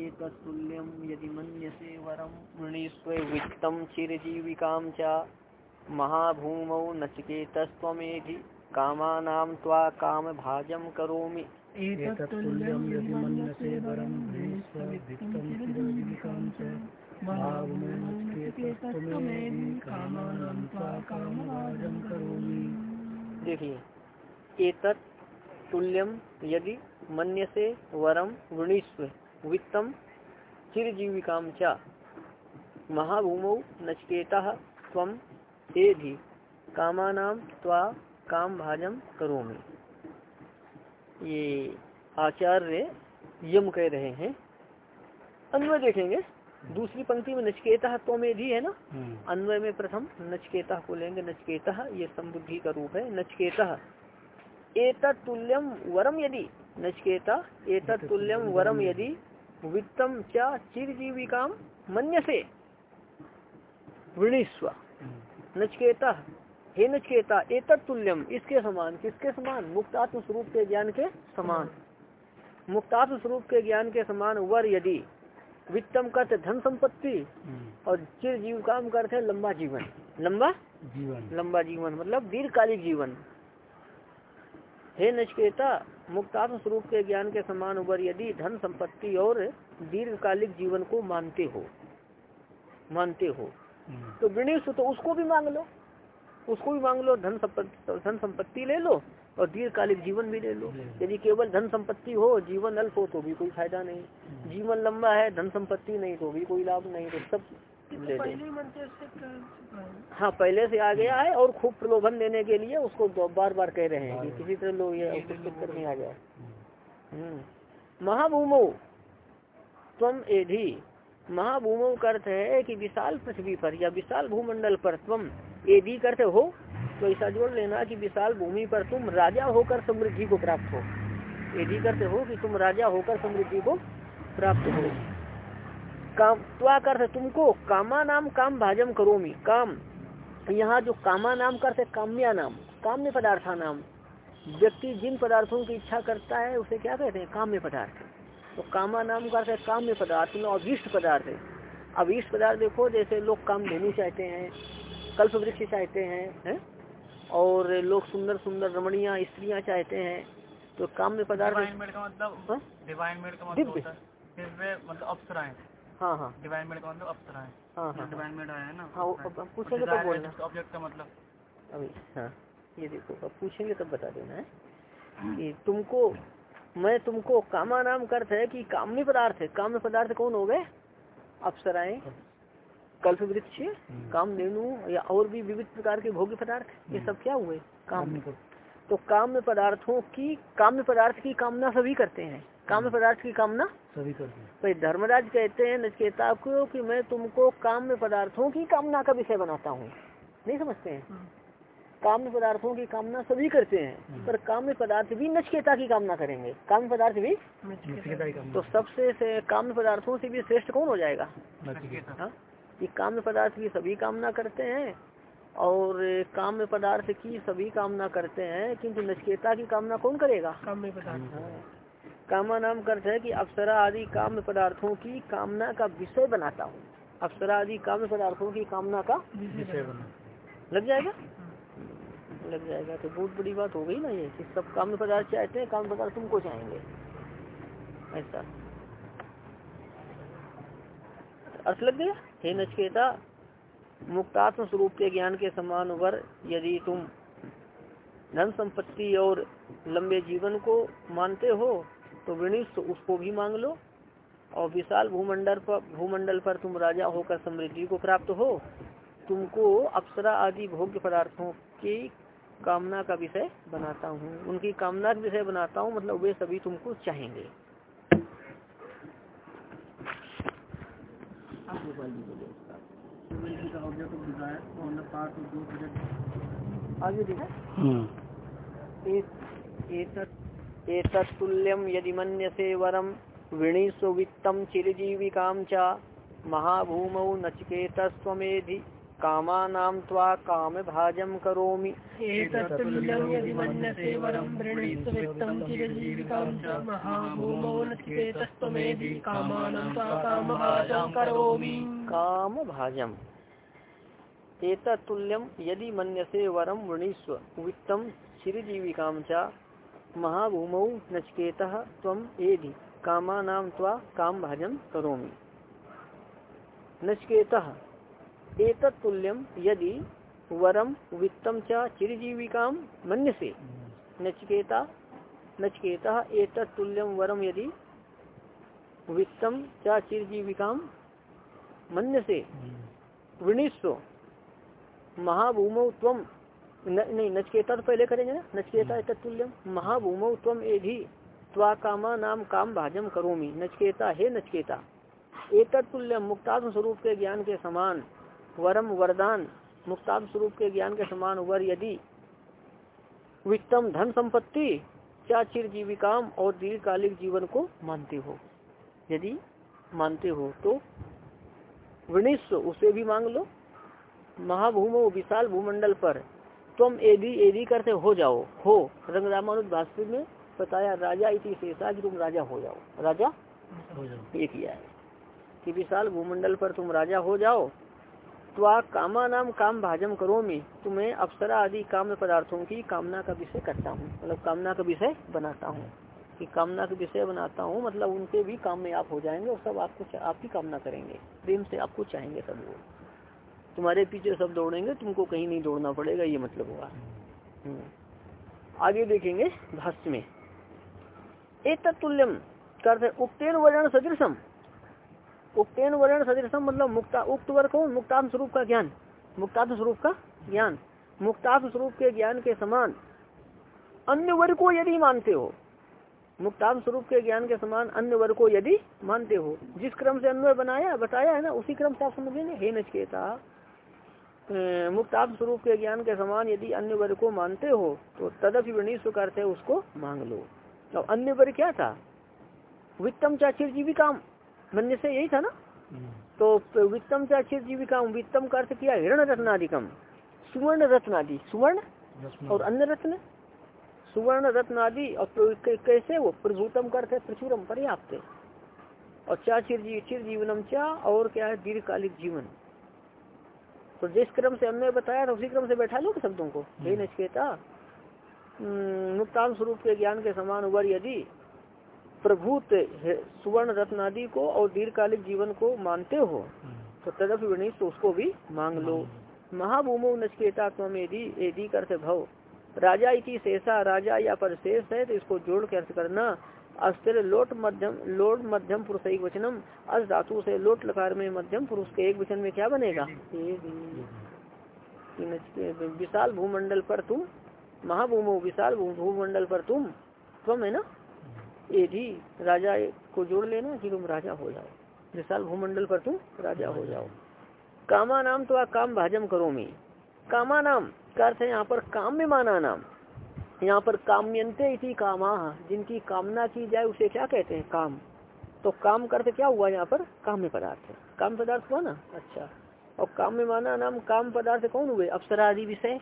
एतत्तुल्यं यदि मन्यसे वरं वृणीस्व वित्तं चिरजीविकां च महाभूमौ नचिकेतस्त्वमेधि कामानां त्वा कामभाजं करोमि। एतत्तुल्यं यदि मन्यसे वरं वृणीस्व चिरजीविकां च महाभूमौ कामानां त्वा कामभाजं करोमि। देखिए एतत् तुल्यम यदि मन्य से वरम वृणीस्व वित्तम चिरजीविकाम चा। महाभूमौ नचकेता तम एधि कामानाम त्वा काम भाजम करोमि। ये आचार्य यम कह रहे हैं अन्वय देखेंगे। दूसरी पंक्ति में नचकेता त्वमेधि है ना? अन्वय में प्रथम नचकेता को लेंगे। नचकेता ये समबुद्धि का रूप है। नचकेता एतत्तुल्यम वरम यदि। नचकेता एतत्तुल्यम वरम यदि वित्तम चा चिरजीविका मन्य से वृणीस्व नचकेता हे नचकेता एतत्तुल्यम इसके समान किसके समान? मुक्तात्म स्वरूप के ज्ञान के समान। मुक्तात्म स्वरूप के ज्ञान के समान वर यदि वित्तम करते धन संपत्ति और चिर जीविकाम करते लंबा जीवन। लंबा? जीवन। लंबा जीवन मतलब दीर्घकालिक जीवन। हे नचकेता मुक्तात्म स्वरूप के ज्ञान के समान उबर यदि धन संपत्ति और दीर्घकालिक जीवन को मानते हो मानते हो। तो गणेश तो उसको भी मांग लो। उसको भी मांग लो धन संपत्ति धन संपत्ति ले लो और दीर्घकालिक जीवन भी ले लो। यदि केवल धन संपत्ति हो जीवन अल्प हो तो भी कोई फ़ायदा नहीं। जीवन लंबा है धन संपत्ति नहीं तो भी कोई लाभ नहीं। तो सब ले लो हाँ पहले से आ गया है और खूब प्रलोभन देने के लिए उसको बार बार कह रहे हैं कि किसी तरह लोग ये चक्कर में आ जाए। महाभूमो तम एधि। महाभूमो का अर्थ है कि विशाल पृथ्वी पर या विशाल भूमंडल पर तुम एधि करते हो। तो ऐसा जोड़ लेना कि विशाल भूमि पर तुम राजा होकर समृद्धि को प्राप्त हो। एधि करते हो कि तुम राजा होकर समृद्धि को प्राप्त हो। काम त्वा कर तुमको कामा नाम काम भाजम करो करोमी। काम। यहाँ जो कामा नाम करते काम्या नाम काम्य पदार्था नाम। व्यक्ति जिन पदार्थों की इच्छा करता है उसे क्या कहते हैं? काम्य पदार्थ। तो कामा नाम करते काम्य पदार्थ में अभीष्ट पदार्थ है। अभीष्ट पदार्थ देखो जैसे लोग काम देनी चाहते हैं कल्प वृक्ष चाहते हैं है? और लोग सुंदर सुंदर रमणीय स्त्रियाँ चाहते हैं तो काम्य पदार्थ का मतलब दिव्य। मतलब होता मतलब अप्सराएँ हाँ हाँ। का मतलब अप्सराएँ हाँ। हाँ डिवाइन मेड आया है ना? हाँ, पूछेंगे तब बोलना। ऑब्जेक्ट का मतलब। अभी हाँ ये देखो अब पूछेंगे तब बता देना है। कि तुमको मैं तुमको कामा नाम का अर्थ है कि काम्य पदार्थ है। काम्य पदार्थ कौन हो गए? अप्सराएँ कल्प वृक्ष काम धेनु या और भी विविध प्रकार के भोग्य पदार्थ ये सब क्या हुए? काम। तो काम्य पदार्थों की काम्य पदार्थ की कामना सभी करते हैं। काम्य पदार्थ की कामना? सभी करते हैं धर्मराज कहते हैं नचकेता को कि मैं तुमको काम्य पदार्थों की कामना का विषय बनाता हूँ। नहीं समझते हैं? काम्य पदार्थों की कामना सभी करते हैं पर काम्य पदार्थ भी नचकेता की कामना करेंगे। काम्य पदार्थ भी? ही काम तो सबसे से काम्य पदार्थों से भी श्रेष्ठ कौन हो जाएगा? नचिकेता हाँ? काम्य पदार्थ की सभी कामना करते हैं और काम्य पदार्थ की सभी कामना करते हैं किंतु नचकेता की कामना कौन करेगा? काम्य पदार्थ। हाँ। कामा नाम का अर्थ है कि अप्सरा आदि काम्य पदार्थों की कामना का विषय बनाता हूँ। अप्सरा आदि काम्य पदार्थों की कामना का विषय लग जाएगा? लग जाएगा तो बहुत बड़ी बात हो गई ना ये कि सब काम्य पदार्थ चाहते हैं काम्य पदार्थ तुमको चाहेंगे। ऐसा। अर्थ लग गया? हे नचकेता मुक्तात्म स्वरूप के ज्ञान के समान वर यदि तुम धन संपत्ति और लंबे जीवन को मानते हो तो वृणीश तो उसको भी मांग लो और विशाल भूमंडल पर भूमंडल पर तुम राजा होकर समृद्धि को प्राप्त हो तुमको अप्सरा आदि भोग्य पदार्थों की कामना का विषय बनाता हूँ। उनकी कामना का विषय बनाता हूँ मतलब वे सभी तुमको चाहेंगे। आगे देखा एतत्तुल्यम यदि मन्यसे वरम वृणीस्व वित्तम चिरजीविकां च महाभूमौ नचिकेतस्वमेधि कामानां त्वा करोमि। त्वा कामभाजं करोमि। कामभाजम्। एतत्तुल्यं यदि मन्यसे वरं वृणीस्व वित्तं चिरजीविकां च महाभूमौ नचकेतः त्वम् एधि कामानां त्वा कामभाजं करोमि। नचकेतः एतत्तुल्यम यदि वरम वित्तम च चिरजीविका मन्यसे। नचकेता नचकेता एतत्तुल्यम वरम यदि वित्तम च चिरजीविका मन्यसे। वृणीस्व महाभूमौ तम नहीं नचकेता तो पहले करेंगे ना? नचकेता एतत्तुल्यम महाभूमौ तम एधि त्वा कामा नाम काम भाजम करोमी। नचकेता हे नचकेता। एतत्तुल्यम मुक्तात्म स्वरूप के ज्ञान के समान वरम वरदान मुक्ताब स्वरूप के ज्ञान के समान वर यदि वित्तम धन संपत्ति क्या चिर जीविकाम और दीर्घकालिक जीवन को मानते हो? यदि मानते हो तो वृणिस्व उसे भी मांग लो। महाभूमो विशाल भूमंडल पर तुम एदी एदी करते हो जाओ हो। रंग रामानुज भास्कर में बताया राजा इति शेषा कि तुम राजा हो जाओ। राजा? ये किया है कि विशाल भूमंडल पर तुम राजा हो जाओ त्वा कामा नाम काम भाजम करो मैं। तुम्हें अप्सरा आदि काम पदार्थों की कामना का विषय करता हूँ। मतलब कामना का विषय बनाता हूँ। कि कामना का विषय बनाता हूँ मतलब उनके भी काम में आप हो जाएँगे और सब आपको आपकी कामना करेंगे। प्रेम से आपको चाहेंगे सब लोग। तुम्हारे पीछे सब दौड़ेंगे, तुमको कहीं नहीं दौड़ना पड़ेगा, ये मतलब हुआ। हम्म। आगे देखेंगे भाष्य में। एक तत्ल्यम करते उक्तेन वर्ण सदृशम। उक्तेन वर्ण सदृशम मतलब मुक्ता, उक्त वर्ग कौन? मुक्तात्म स्वरूप का ज्ञान। मुक्तात्म स्वरूप का ज्ञान। मुक्तात्म स्वरूप के ज्ञान के समान अन्य वर्ग को यदि मानते हो मुक्तात्म स्वरूप के ज्ञान के समान अन्य वर्ग को यदि मानते हो, जिस क्रम से अन्वय बनाया, बताया है ना, उसी क्रम से आप समझे ना हे नचकेता मुक्तात्म स्वरूप के ज्ञान के समान यदि अन्य वर्ग को मानते हो तो तदपि वृणीश करते उसको मांग लो। तो अन्य वर्ग क्या था? वित्तम चाचिर जीविका मन्य से यही था ना। तो वित्तम अच्छी जीविका वित्तम का अर्थ किया हिरण रत्नादिकम सुवर्ण रत्नादि सुवर्ण? और अन्य रत्न? सुवर्ण रत्न आदि और कैसे वो? प्रभुतम का अर्थ है प्रचुरम पर्याप्त। और चा चिर चिर जीवनम चा और क्या है? दीर्घकालिक जीवन। तो जिस क्रम से हमने बताया था उसी क्रम से बैठा लो शब्दों को। हे हम्म। नचकेता हम्म, मुक्तान स्वरूप के ज्ञान के समान वर यदि प्रभुत सुवर्ण रत्न आदि को और दीर्घकालिक जीवन को मानते हो तो तदप विनीत तो उसको भी मांग लो। महाभूमो नचकेता तुम यदि यदि करते भव राजा इति शेषा राजा या पर शेष है तो इसको जोड़ के अर्थ करना। अस्त्र लोट मध्यम लोट मध्यम पुरुष एक वचनम, अस धातु से लोट लकार में मध्यम पुरुष के एक वचन में क्या बनेगा? विशाल भूमंडल पर तुम, महाभूमो विशाल भूमंडल पर तुम तुम है ना? यदि राजा को जोड़ लेना कि तुम राजा हो जाओ। विशाल भूमंडल पर तुम राजा हो जाओ। कामा नाम तो काम भाजम करो मी कामा नाम का अर्थ है यहाँ पर काम में माना नाम। यहाँ पर काम्यंते इसी कामा, जिनकी कामना की जाए उसे क्या कहते हैं? काम। तो काम करते क्या हुआ यहाँ पर? काम्य पदार्थ। काम पदार्थ हुआ ना? अच्छा। और काम में माना नाम काम पदार्थ कौन हुए? अप्सरा आदि विषय।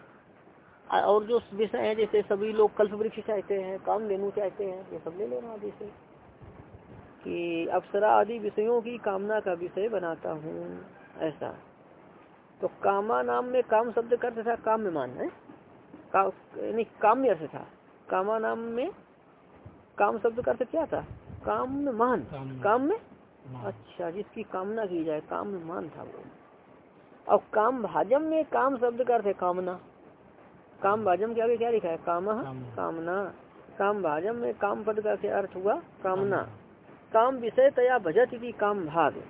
और जो विषय है, जैसे सभी लोग कल्प वृक्ष चाहते हैं, काम लेनु चाहते हैं, ये सब ले लेना आदि से। कि अप्सरा आदि विषयों की कामना का विषय बनाता हूँ, ऐसा। तो कामा नाम में काम शब्द करते था काम में मान है? का, नहीं काम्य अर्थ था। कामा नाम में काम शब्द करते क्या था? काम में मान। काम में। अच्छा जिसकी कामना की जाए काम में मान था वो। और काम भाजम में काम शब्द करते कामना। काम भाजम के आगे क्या लिखा है? काम कामना। काम भाजम में काम पद का क्या अर्थ हुआ? कामना। काम विषय तया भजती की काम भाग।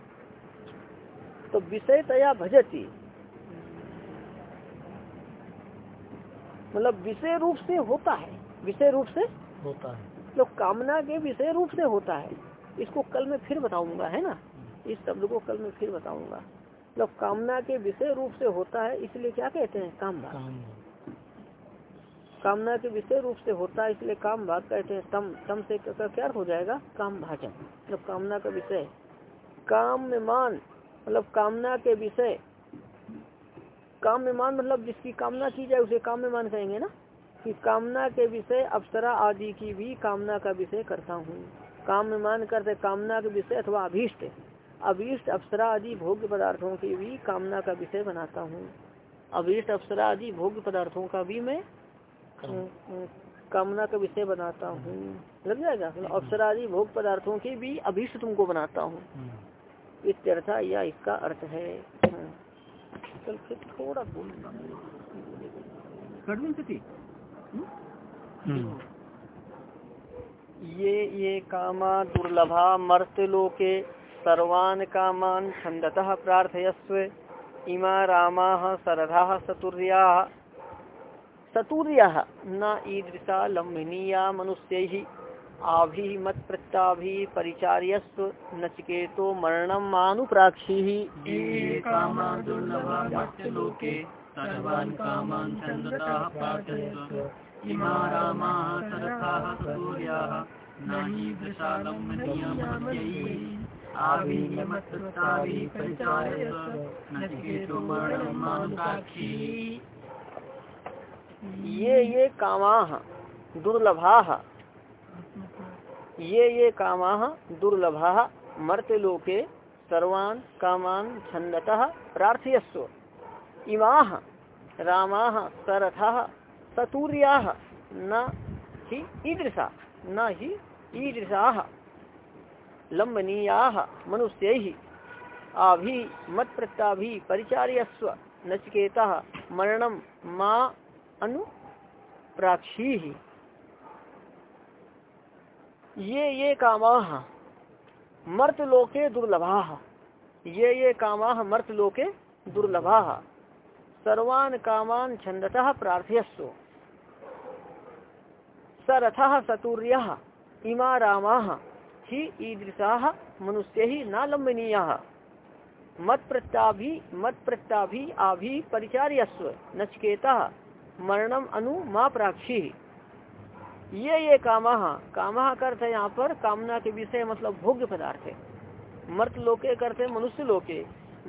तो विषय तया भजती मतलब विषय रूप से होता है। विषय रूप से? होता है। तो कामना के विषय रूप से होता है। इसको कल मैं फिर बताऊँगा है ना? इस शब्द को कल मैं फिर बताऊँगा। मतलब कामना के विषय रूप से होता है इसलिए क्या कहते हैं? काम भाग कामना के विषय रूप से होता है इसलिए काम भाग कहते हैं। तम तम से क्या हो जाएगा? काम भाजन। मतलब कामना का विषय। काम मान मतलब कामना के विषय। काम्यमान मतलब जिसकी कामना की जाए उसे काम्यमान कहेंगे ना? कि कामना के विषय अप्सरा आदि की भी कामना का विषय करता हूँ। काम्यमान करते कामना के विषय अथवा अभीष्ट। अभीष्ट अप्सरा आदि भोग्य पदार्थों की भी कामना का विषय बनाता हूँ। अभीष्ट अप्सरा आदि भोग्य पदार्थों का भी मैं कामना। का विषय बनाता हूँ। लग जाएगा? मतलब अप्सरा आदि भोग पदार्थों की भी अभीष्ट तुमको बनाता हूँ। इत्यर्था या इसका अर्थ है। चल फिर थोड़ा बोल ये ये कामा दुर्लभा मर्त्यलोके सर्वान् कामान् छन्दतः प्रार्थयस्व। इमा रामाः सरथाः सतुर्याः। सतुर्यः न ईदृशा लम्बिनीया मनुष्यैः। आभिः मत्प्रत्याभिः परिचार्यस्व नचिकेतो मरणं मानुप्राक्षिः। हि ये ये कामाः दुर्लभाः ये ये कामाः दुर्लभाः मर्त्यलोके सर्वान् कामान् छन्दतः प्रार्थयस्व। इमाः रामाः सरथः न ही ईदृशा, न हि ईदृशाः। लम्बनीयाः मनुष्यैः आभि मत्प्रत्याभि परिचार्यस्व नचिकेतः मरणं मा अनु प्राक्षी। ये ये कामाः मर्तलोके दुर्लभा। ये ये कामाः मर्तलोके दुर्लभा। सर्वान् कामान् छन्दतः प्रार्थयस्व सरथः सतूर्यः, इमा रामाः। हि ईदृशाः मनुष्यैः न लम्बनीयाः। मत्प्रत्याभि मत्प्रत्याभि आभि परिचार्यस्व, नचकेता। मरणम अनु माँ प्राक्षी ये ये कामा कामा करते है यहाँ पर कामना के विषय मतलब भोग्य पदार्थ है। मर्त लोके करते मनुष्य लोके।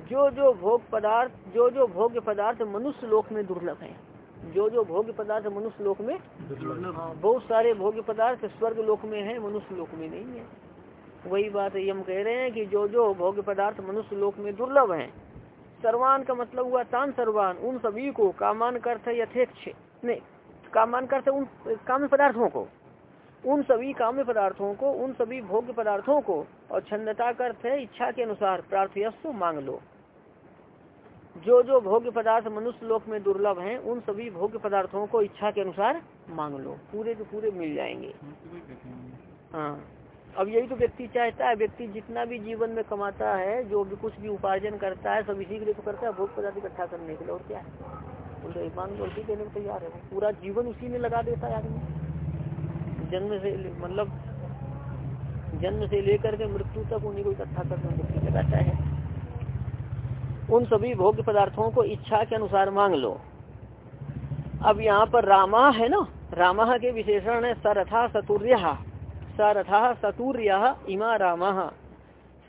जो जो भोग पदार्थ जो जो भोग्य पदार्थ मनुष्य लोक में दुर्लभ है। जो जो भोग्य पदार्थ मनुष्य लोक में बहुत सारे भोग्य पदार्थ स्वर्ग लोक में है मनुष्य लोक में नहीं है। वही बात है हम कह रहे हैं कि जो जो भोग्य पदार्थ मनुष्य लोक में दुर्लभ है। सर्वान का मतलब हुआ तान सर्वान उन सभी को कामान करते यथेक्ष नहीं कामान करते उन काम्य पदार्थों को। उन सभी काम्य पदार्थों को, उन सभी भोग्य पदार्थों को और छंदता करते इच्छा के अनुसार प्रार्थयस्तु मांग लो। जो जो भोग्य पदार्थ मनुष्य लोक में दुर्लभ हैं, उन सभी भोग्य पदार्थों को इच्छा के अनुसार मांग लो। पूरे के पूरे मिल जाएँगे। हाँ। अब यही तो व्यक्ति चाहता है, व्यक्ति जितना भी जीवन में कमाता है, जो भी कुछ भी उपार्जन करता है, सब इसी के लिए तो करता है भोग पदार्थ इकट्ठा करने के लिए और क्या? है को उसी देने को तैयार है। वो पूरा जीवन उसी में लगा देता है आदमी। जन्म से मतलब जन्म से लेकर के मृत्यु तक उन्हीं को इकट्ठा करने व्यक्ति लगाता है। उन सभी भोग्य पदार्थों को इच्छा के अनुसार मांग लो। अब यहाँ पर रामा है ना? रामा के विशेषण है सरथा सतुर्य। सारथा सतूर्य इमा रामा।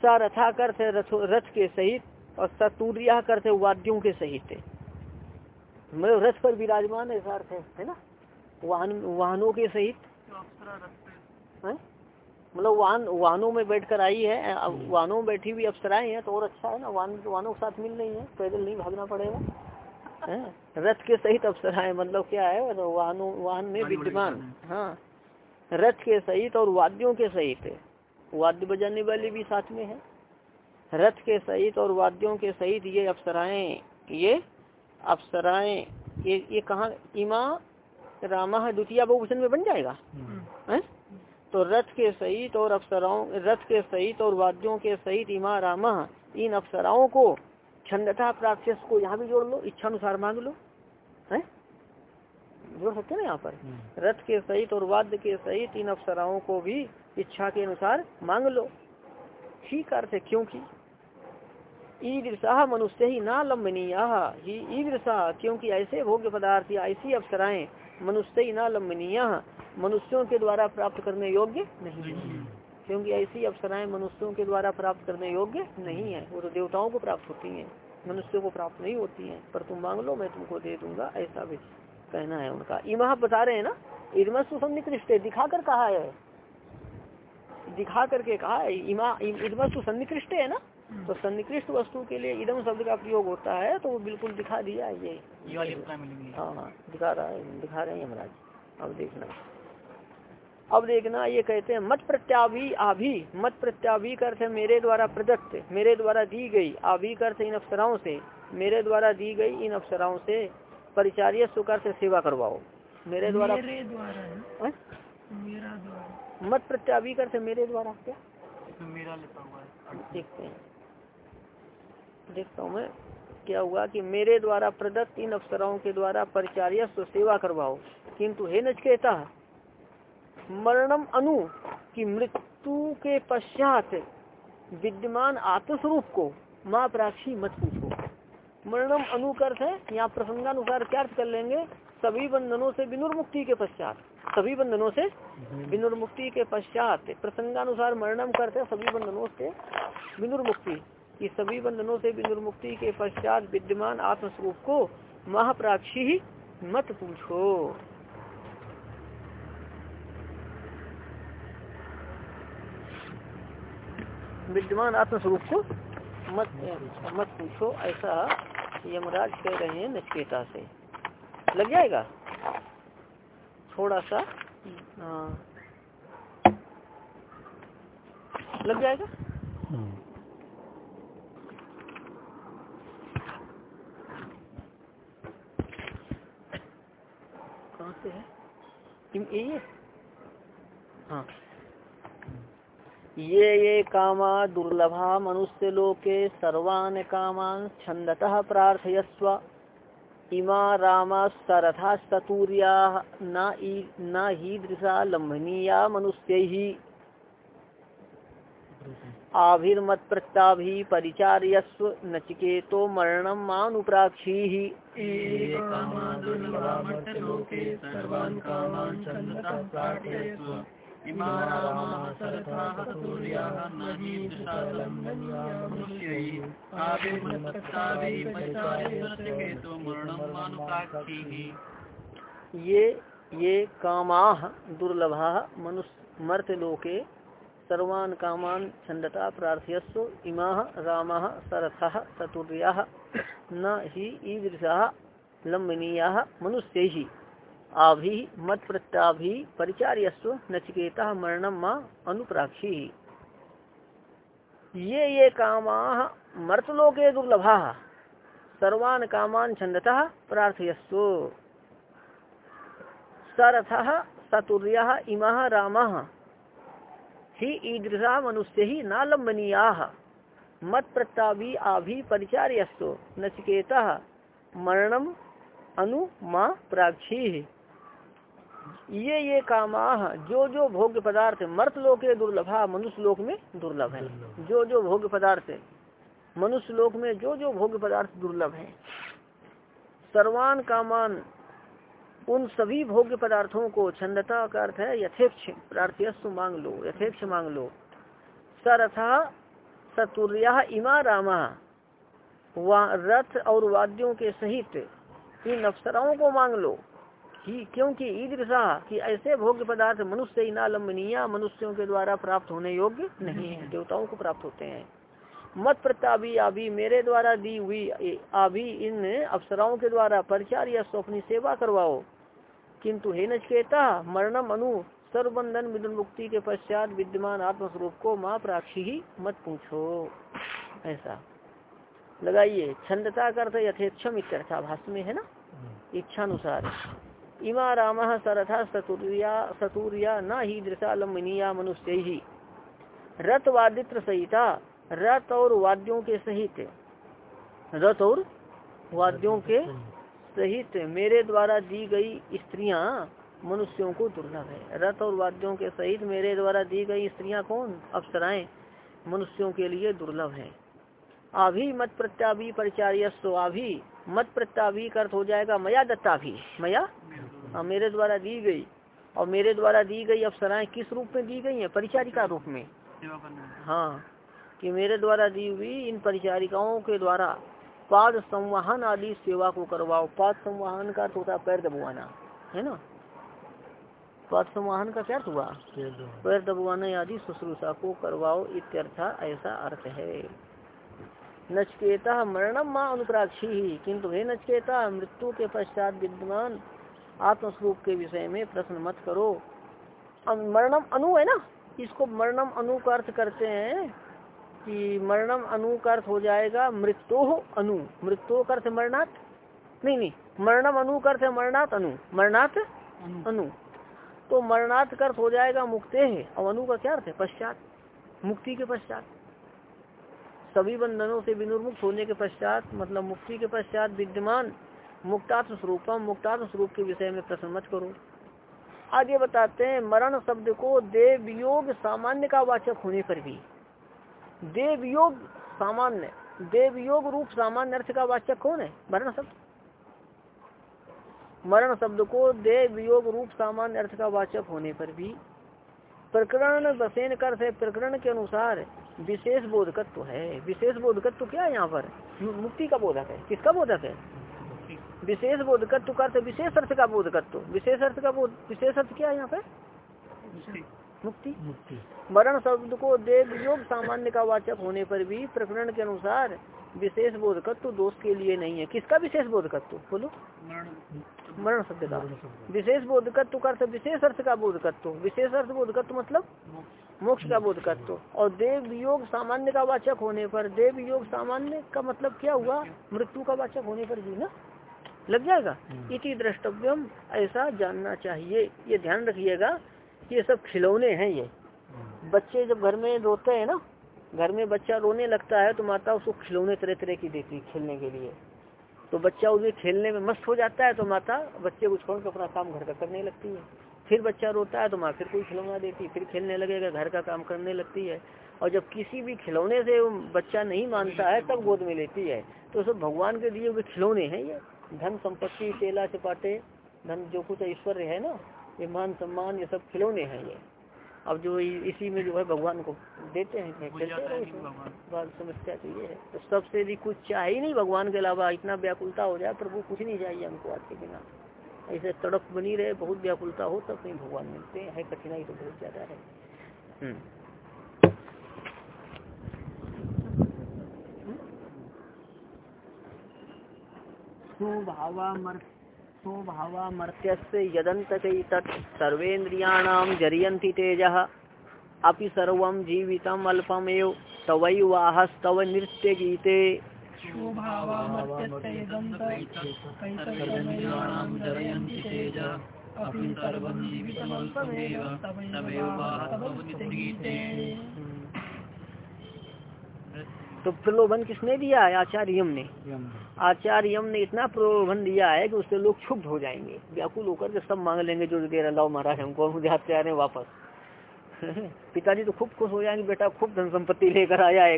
सारथा करते रथ के सहित और सतूर्या करते वाद्यों के सहित। मतलब रथ पर विराजमान ऐसा अर्थ है है ना? वाहन वाहनों के सहित। मतलब वाहन वाहनों में बैठकर आई है वाहनों में बैठी हुई अप्सराएँ हैं तो और अच्छा है ना? वाहन वाहनों के साथ मिल रही है पैदल नहीं भागना पड़ेगा रथ के सहित अप्सराएँ मतलब क्या है? तो वाहनों वाहन में विद्यमान। हाँ। रथ के सहित और वाद्यों के सहित वाद्य बजाने वाले भी साथ में है। रथ के सहित और वाद्यों के सहित ये अप्सराएँ ये अप्सराएँ ये ये कहा इमा रामा द्वितीय बहुवचन में बन जाएगा। है? तो रथ के सहित और अप्सराओं रथ के सहित और वाद्यों के सहित इमा रामा इन अप्सराओं को छंदता प्राक्षस को यहाँ भी जोड़ लो इच्छा अनुसार मांग लो। है? जोड़ सकते ना यहाँ पर? रथ के सहित और वाद्य के सहित इन अप्सराओं को भी इच्छा के अनुसार मांग लो। ठीक अर्थ है क्योंकि ईदृशा मनुष्य ही ना लंबनीय। ही ईदृशा क्योंकि ऐसे भोग्य पदार्थ या ऐसी अप्सराएँ मनुष्य ही ना लंबनीय। मनुष्यों के द्वारा प्राप्त करने योग्य नहीं है। क्योंकि ऐसी अप्सराएँ मनुष्यों के द्वारा प्राप्त करने योग्य नहीं है। वो तो देवताओं को प्राप्त होती हैं। मनुष्यों को प्राप्त नहीं होती हैं। पर तुम मांग लो मैं तुमको दे दूँगा ऐसा भी कहना है उनका। इमा बता रहे हैं ना इदमस्तु सन्निकृष्ट दिखा कर कहा है। दिखा करके कहा है इमा इदमस्तु सन्निकृष्ट है ना? तो सन्निकृष्ट वस्तु के लिए इदम शब्द का प्रयोग होता है तो वो बिल्कुल दिखा दिया ये। हाँ हाँ दिखा रहा है दिखा रहे हैं यमराज अब देखना। अब देखना ये कहते हैं मत प्रत्यावी आभी मत प्रत्यावी करते मेरे द्वारा प्रदत्त मेरे द्वारा दी गई आभी करते इन अप्सराओं से मेरे द्वारा दी गई इन अप्सराओं से परिचार्य सुकर से सेवा करवाओ। मेरे द्वारा मेरे द्वारा है? मत प्रत्यावी करते मेरे द्वारा क्या? मेरा लिखा हुआ है। देखते हैं। देखता हूँ मैं क्या हुआ कि मेरे द्वारा प्रदत्त इन अप्सराओं के द्वारा परिचार्य सेवा करवाओ। किंतु हे नचकेता मरणम अनु की मृत्यु के पश्चात विद्यमान आत्मस्वरूप को माँ प्राक्षी मत पूछो। मरणम अनु का अर्थ है यहाँ प्रसंगानुसार क्या अर्थ कर लेंगे? सभी बंधनों से विनुर्मुक्ति के पश्चात सभी बंधनों से विनुर्मुक्ति के पश्चात प्रसंगानुसार मरणम करते सभी बंधनों से विनुर्मुक्ति। कि सभी बंधनों से विनुर्मुक्ति के पश्चात विद्यमान आत्मस्वरूप को महाप्राक्षी मत पूछो। विद्यमान आत्मस्वरूप को मत मत पूछो, ऐसा यमराज कह रहे हैं नचकेता से। लग जाएगा? थोड़ा सा हाँ। लग जाएगा? कहाँ से है। किम ये हाँ। ये ये कामा दुर्लभा मनुष्य लोके सर्वान कामान छंदतः प्रार्थयस्व। इमा रामा सरथा सतूर्या न ई- न हीदृशा लंघनीया मनुष्य। आभिर्मत प्रत्याभि परिचार्यस्व नचिकेतो मरणम मानुप्राक्षी। लोके सर्वान् कामान् छन्दतः प्रार्थयस्व इमा रामाः सरथाः सूर्याः न हीदृशालम्बनीया मनुष्यैः आविर्मत्ताभिः परिचार्यस्व मरणं मानुप्राक्षीः। ये ये कामाह दुर्लभा मनुष्य मर्त्यलोके सर्वान् कामान् छंदता प्रार्थयस्व इमाः, रामाः, सरथः, चतुर्याः, न हि ईदृशाः, लम्बनीयाः, मनुष्यैः। आभि मत प्रत्याभि परिचार्यस्व नचिकेता मरणम माँ अनुप्राक्षी। ये ये कामाः मर्तलोके दुर्लभा, सर्वान् कामान् छन्दतः प्रार्थयस्व सरथः सतुर्यः इमः, रामः ही ईदृशा मनुष्य ही नालंबनीया मत प्रत्यावी आभि परिचार्यस्तु नचिकेता मरणम अनु माँ प्राक्षी ये ये कामा जो जो भोग्य पदार्थ मर्त लोके दुर्लभा मनुष्य लोक में दुर्लभ है। जो जो भोग्य पदार्थ मनुष्य लोक में जो जो भोग्य पदार्थ दुर्लभ है। सर्वान कामान उन सभी भोग्य पदार्थों को छंदता का अर्थ है यथेक्ष प्रार्थयस्व मांग लो, यथेक्ष मांग लो। सरथा सतुर्या इमा रामा। वा रथ और वाद्यों के सहित इन अप्सराओं को मांग लो। कि क्योंकि ईदृशा कि ऐसे भोग्य पदार्थ मनुष्य इना लंबनीया मनुष्यों के द्वारा प्राप्त होने योग्य नहीं है, देवताओं को प्राप्त होते हैं। मत प्रत्याभी आभि मेरे द्वारा दी हुई आभि इन अप्सराओं के द्वारा परिचार या स्वप्नी सेवा करवाओ। किंतु हे नचकेता मरणम अनु सर्वबंधन विदुन मुक्ति के पश्चात विद्यमान आत्मस्वरूप को माँ प्राक्षी ही मत पूछो। ऐसा। लगाइए छंदता करते यथेक्षम इत्यर्था भाष्य में है ना? इच्छानुसार। इमा राम सरथा सतुरिया सतुरिया न ही दृशालम्बनीया मनुष्य ही। रथ वादित्र सहिता रथ और वाद्यों के सहित। रथ और वाद्यों के सहित मेरे द्वारा दी गई स्त्रियाँ मनुष्यों को दुर्लभ है। रथ और वाद्यों के सहित मेरे द्वारा दी गई स्त्रियाँ कौन? अप्सराएँ मनुष्यों के लिए दुर्लभ है। आभी मत प्रत्याभी परिचार्यस्व आभी मत प्रत्याभी का अर्थ हो जाएगा मया दत्ता भी मया? हाँ मेरे द्वारा दी गई। और मेरे द्वारा दी गई अप्सराएँ किस रूप में दी गई है? परिचारिका रूप में। हाँ कि मेरे द्वारा दी हुई इन परिचारिकाओं के द्वारा पाद संवाहन आदि सेवा को करवाओ। पाद संवाहन का अर्थ होता है पैर दबवाना है ना? पाद संवाहन का क्या अर्थ हुआ? पैर दबवाना। आदि शुश्रूषा को करवाओ इत्यर्थ ऐसा अर्थ है। नचकेता मरणम माँ अनुप्राक्षी ही। किन्तु हे नचकेता मृत्यु के पश्चात विद्यमान आत्मस्वरूप के विषय में प्रश्न मत करो। मरणम अनु है ना? इसको मरणम अनु का अर्थ करते हैं। कि मरणम अनु का अर्थ हो जाएगा मृत्यु अनु। मृत्यु अर्थ मरणात? नहीं नहीं। मरणम अनु का अर्थ है मरणात अनु। मरणात? अनु। तो मरणात का अर्थ हो जाएगा मुक्ते। है और अनु का क्या अर्थ है? पश्चात। मुक्ति के पश्चात। सभी बंधनों से विनुर्मुक्त होने के पश्चात मतलब मुक्ति के पश्चात विद्यमान मुक्तात्म स्वरूपम मुक्तात्म स्वरूप के विषय में प्रश्न मत करो। आगे बताते हैं मरण शब्द को देव योग सामान्य का वाचक होने पर भी। देव योग सामान्य देव योग रूप सामान्य अर्थ का वाचक कौन है? मरण शब्द। मरण शब्द को देव योग रूप सामान्य अर्थ का वाचक होने पर भी प्रकरण बसेन कर से प्रकरण के अनुसार विशेष बोधकत्व तो है। विशेष बोधकत्व तो क्या है यहाँ पर? मुक्ति का बोधक है। किसका बोधक है? विशेष बोधकत्व का अर्थ, विशेष अर्थ का बोधकत्व। विशेष अर्थ का बोध, विशेष अर्थ क्या है यहाँ पे मुक्ति। मुक्ति। मरण शब्द को देव योग सामान्य का वाचक होने पर भी प्रकरण के अनुसार विशेष बोधकत्व दोष के लिए नहीं है। किसका विशेष बोधकत्व? बोलो। मरण। शब्द का। विशेष बोधकत्व का अर्थ विशेष अर्थ का बोधकत्व। विशेष अर्थ बोधकत्व मतलब मोक्ष। का बोधकत्व। और देव योग सामान्य का वाचक होने पर देव योग सामान्य का मतलब क्या हुआ? मृत्यु का वाचक होने पर भी ना? लग जाएगा? इति द्रष्टव्यम ऐसा जानना चाहिए। ये ध्यान रखिएगा ये सब खिलौने हैं ये। बच्चे जब घर में रोते हैं ना, घर में बच्चा रोने लगता है तो माता उसको खिलौने तरह तरह की देती है खेलने के लिए। तो बच्चा उसमें खेलने में मस्त हो जाता है तो माता बच्चे को छोड़कर अपना काम घर का करने लगती है। फिर बच्चा रोता है तो माँ फिर कोई खिलौना देती है, फिर खेलने लगेगा, घर का काम करने लगती है। और जब किसी भी खिलौने से बच्चा नहीं मानता है, तब गोद में लेती है। तो सब भगवान के दिए हुए खिलौने हैं ये। धन संपत्ति, तेला चपाटे धन जो कुछ ऐश्वर्य है ना ये मान सम्मान ये सब खिलौने हैं ये। अब जो इसी में जो है भगवान को देते हैं बात समस्या तो ये है। तो सबसे भी कुछ चाहिए नहीं भगवान के अलावा इतना व्याकुलता हो जाए प्रभु कुछ नहीं चाहिए हमको आज के बिना। ऐसे तड़प बनी रहे बहुत व्याकुलता हो तब नहीं भगवान मिलते हैं। कठिनाई तो बहुत ज़्यादा है। हम्म स्वभावामर्त्य यदंत सर्वेन्द्रियाणाम जरियंति तेज। अपि सर्व जीवितम अल्पमेव। तवैवाहस्तव नृत्य गीते तो प्रलोभन किसने दिया है आचार्यम ने आचार्यम ने इतना प्रलोभन दिया है कि उससे लोग क्षुब्ध हो जाएँगे। व्याकुल होकर के सब मांग लेंगे जो दे रहा लाओ महाराज हमको हम जाते आ रहे वापस। पिताजी तो खूब खुश हो जाएँगे बेटा खूब धन संपत्ति लेकर आया है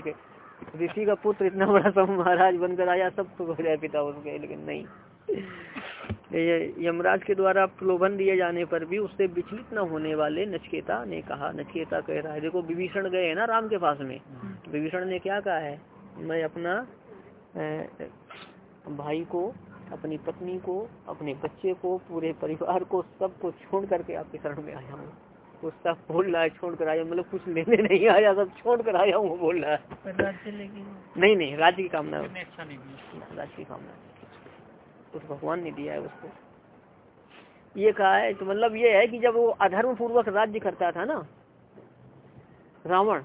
ऋषि का पुत्र इतना बड़ा सब महाराज बनकर आया सब खुश हो जाए पिता उसके लेकिन नहीं। यमराज के द्वारा प्रलोभन दिए जाने पर भी उससे विचलित न होने वाले नचकेता ने कहा नचकेता कह रहा है देखो विभीषण गए है ना राम के पास में। विभीषण ने क्या कहा है मैं अपना भाई को अपनी पत्नी को अपने बच्चे को पूरे परिवार को सबको छोड़ करके आपके शरण में आया हूँ। तो सब बोल रहा है छोड़ कर आया मतलब कुछ लेने नहीं आया सब छोड़ कर आया हूँ बोल रहा है। नहीं नहीं राज्य की कामना। अच्छा राज्य की कामना। उस भगवान ने दिया है उसको। ये कहा है तो मतलब ये है कि जब वो अधर्म पूर्वक राज्य करता था ना रावण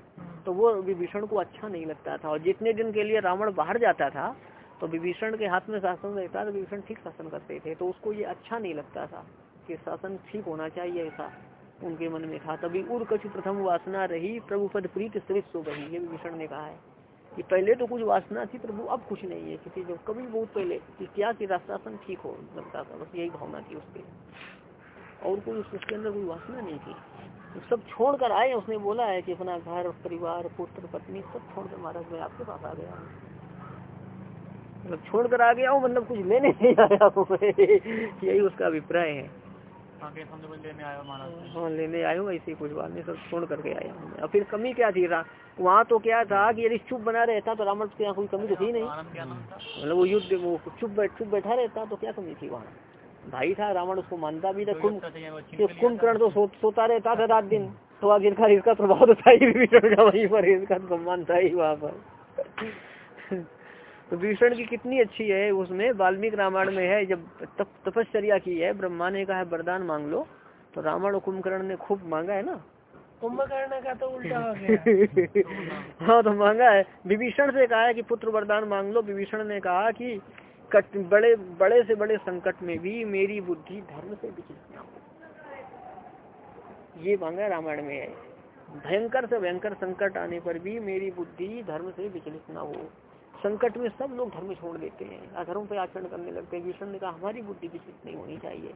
तो वो विभीषण को अच्छा नहीं लगता था। और जितने दिन के लिए रावण बाहर जाता था तो विभीषण के हाथ में शासन रहता तो विभीषण ठीक शासन करते थे। तो उसको ये अच्छा नहीं लगता था कि शासन ठीक होना चाहिए ऐसा उनके मन में था, तभी उर प्रथम वासना रही, प्रभु पद प्रीत सरित सो गई। ये विभीषण ने कहा है कि पहले तो कुछ वासना थी, प्रभु अब कुछ नहीं है। किसी जो कभी बहुत पहले कि क्या कि शासन ठीक हो लगता था, बस यही भावना थी उसके और कोई उसके अंदर कोई वासना नहीं थी। तो सब छोड़ कर आए, उसने बोला है कि अपना घर, परिवार, पुत्र, पत्नी सब छोड़ कर महाराज मैं आपके पास आ गया हूँ। मतलब छोड़ कर आ गया हूँ मतलब कुछ लेने नहीं आया हूँ। यही उसका अभिप्राय है। हाँ लेने आया महाराज हाँ लेने आयो ऐसे कुछ बात नहीं सब छोड़ करके आया हूँ मैं। और फिर कमी क्या थी? रा- वहाँ तो क्या था कि यदि चुप बना रहता तो रावण के यहाँ कोई कमी तो थी नहीं। था। मतलब वो युद्ध वो चुप बैठ चुप बैठा रहता तो क्या कमी थी वहाँ? भाई था रावण उसको मानता भी था कुंभ कुंभकर्ण तो सो, सोता रहता था रात दिन। तो आखिरकार इसका प्रभाव तो था ही वहीं पर इसका तो सम्मान था ही वहाँ पर। तो विभीषण की कितनी अच्छी है उसमें वाल्मीकि रामायण में है जब तप, तपश्चर्या की है ब्रह्मा ने कहा वरदान मांग लो तो रावण और कुंभकर्ण ने खूब मांगा है ना? कुंभकर्ण का तो उल्टा हो गया। हाँ तो मांगा है। विभीषण से कहा है कि पुत्र वरदान मांग लो। विभीषण ने कहा कि कट बड़े बड़े से बड़े संकट में भी मेरी बुद्धि धर्म से विचलित ना हो। ये मांगा रामायण में। है भयंकर से भयंकर संकट आने पर भी मेरी बुद्धि धर्म से विचलित ना हो। संकट में सब लोग धर्म छोड़ देते हैं। अधर्म पे आचरण करने लगते हैं। विष्णु ने कहा, हमारी बुद्धि विचलित नहीं होनी चाहिए।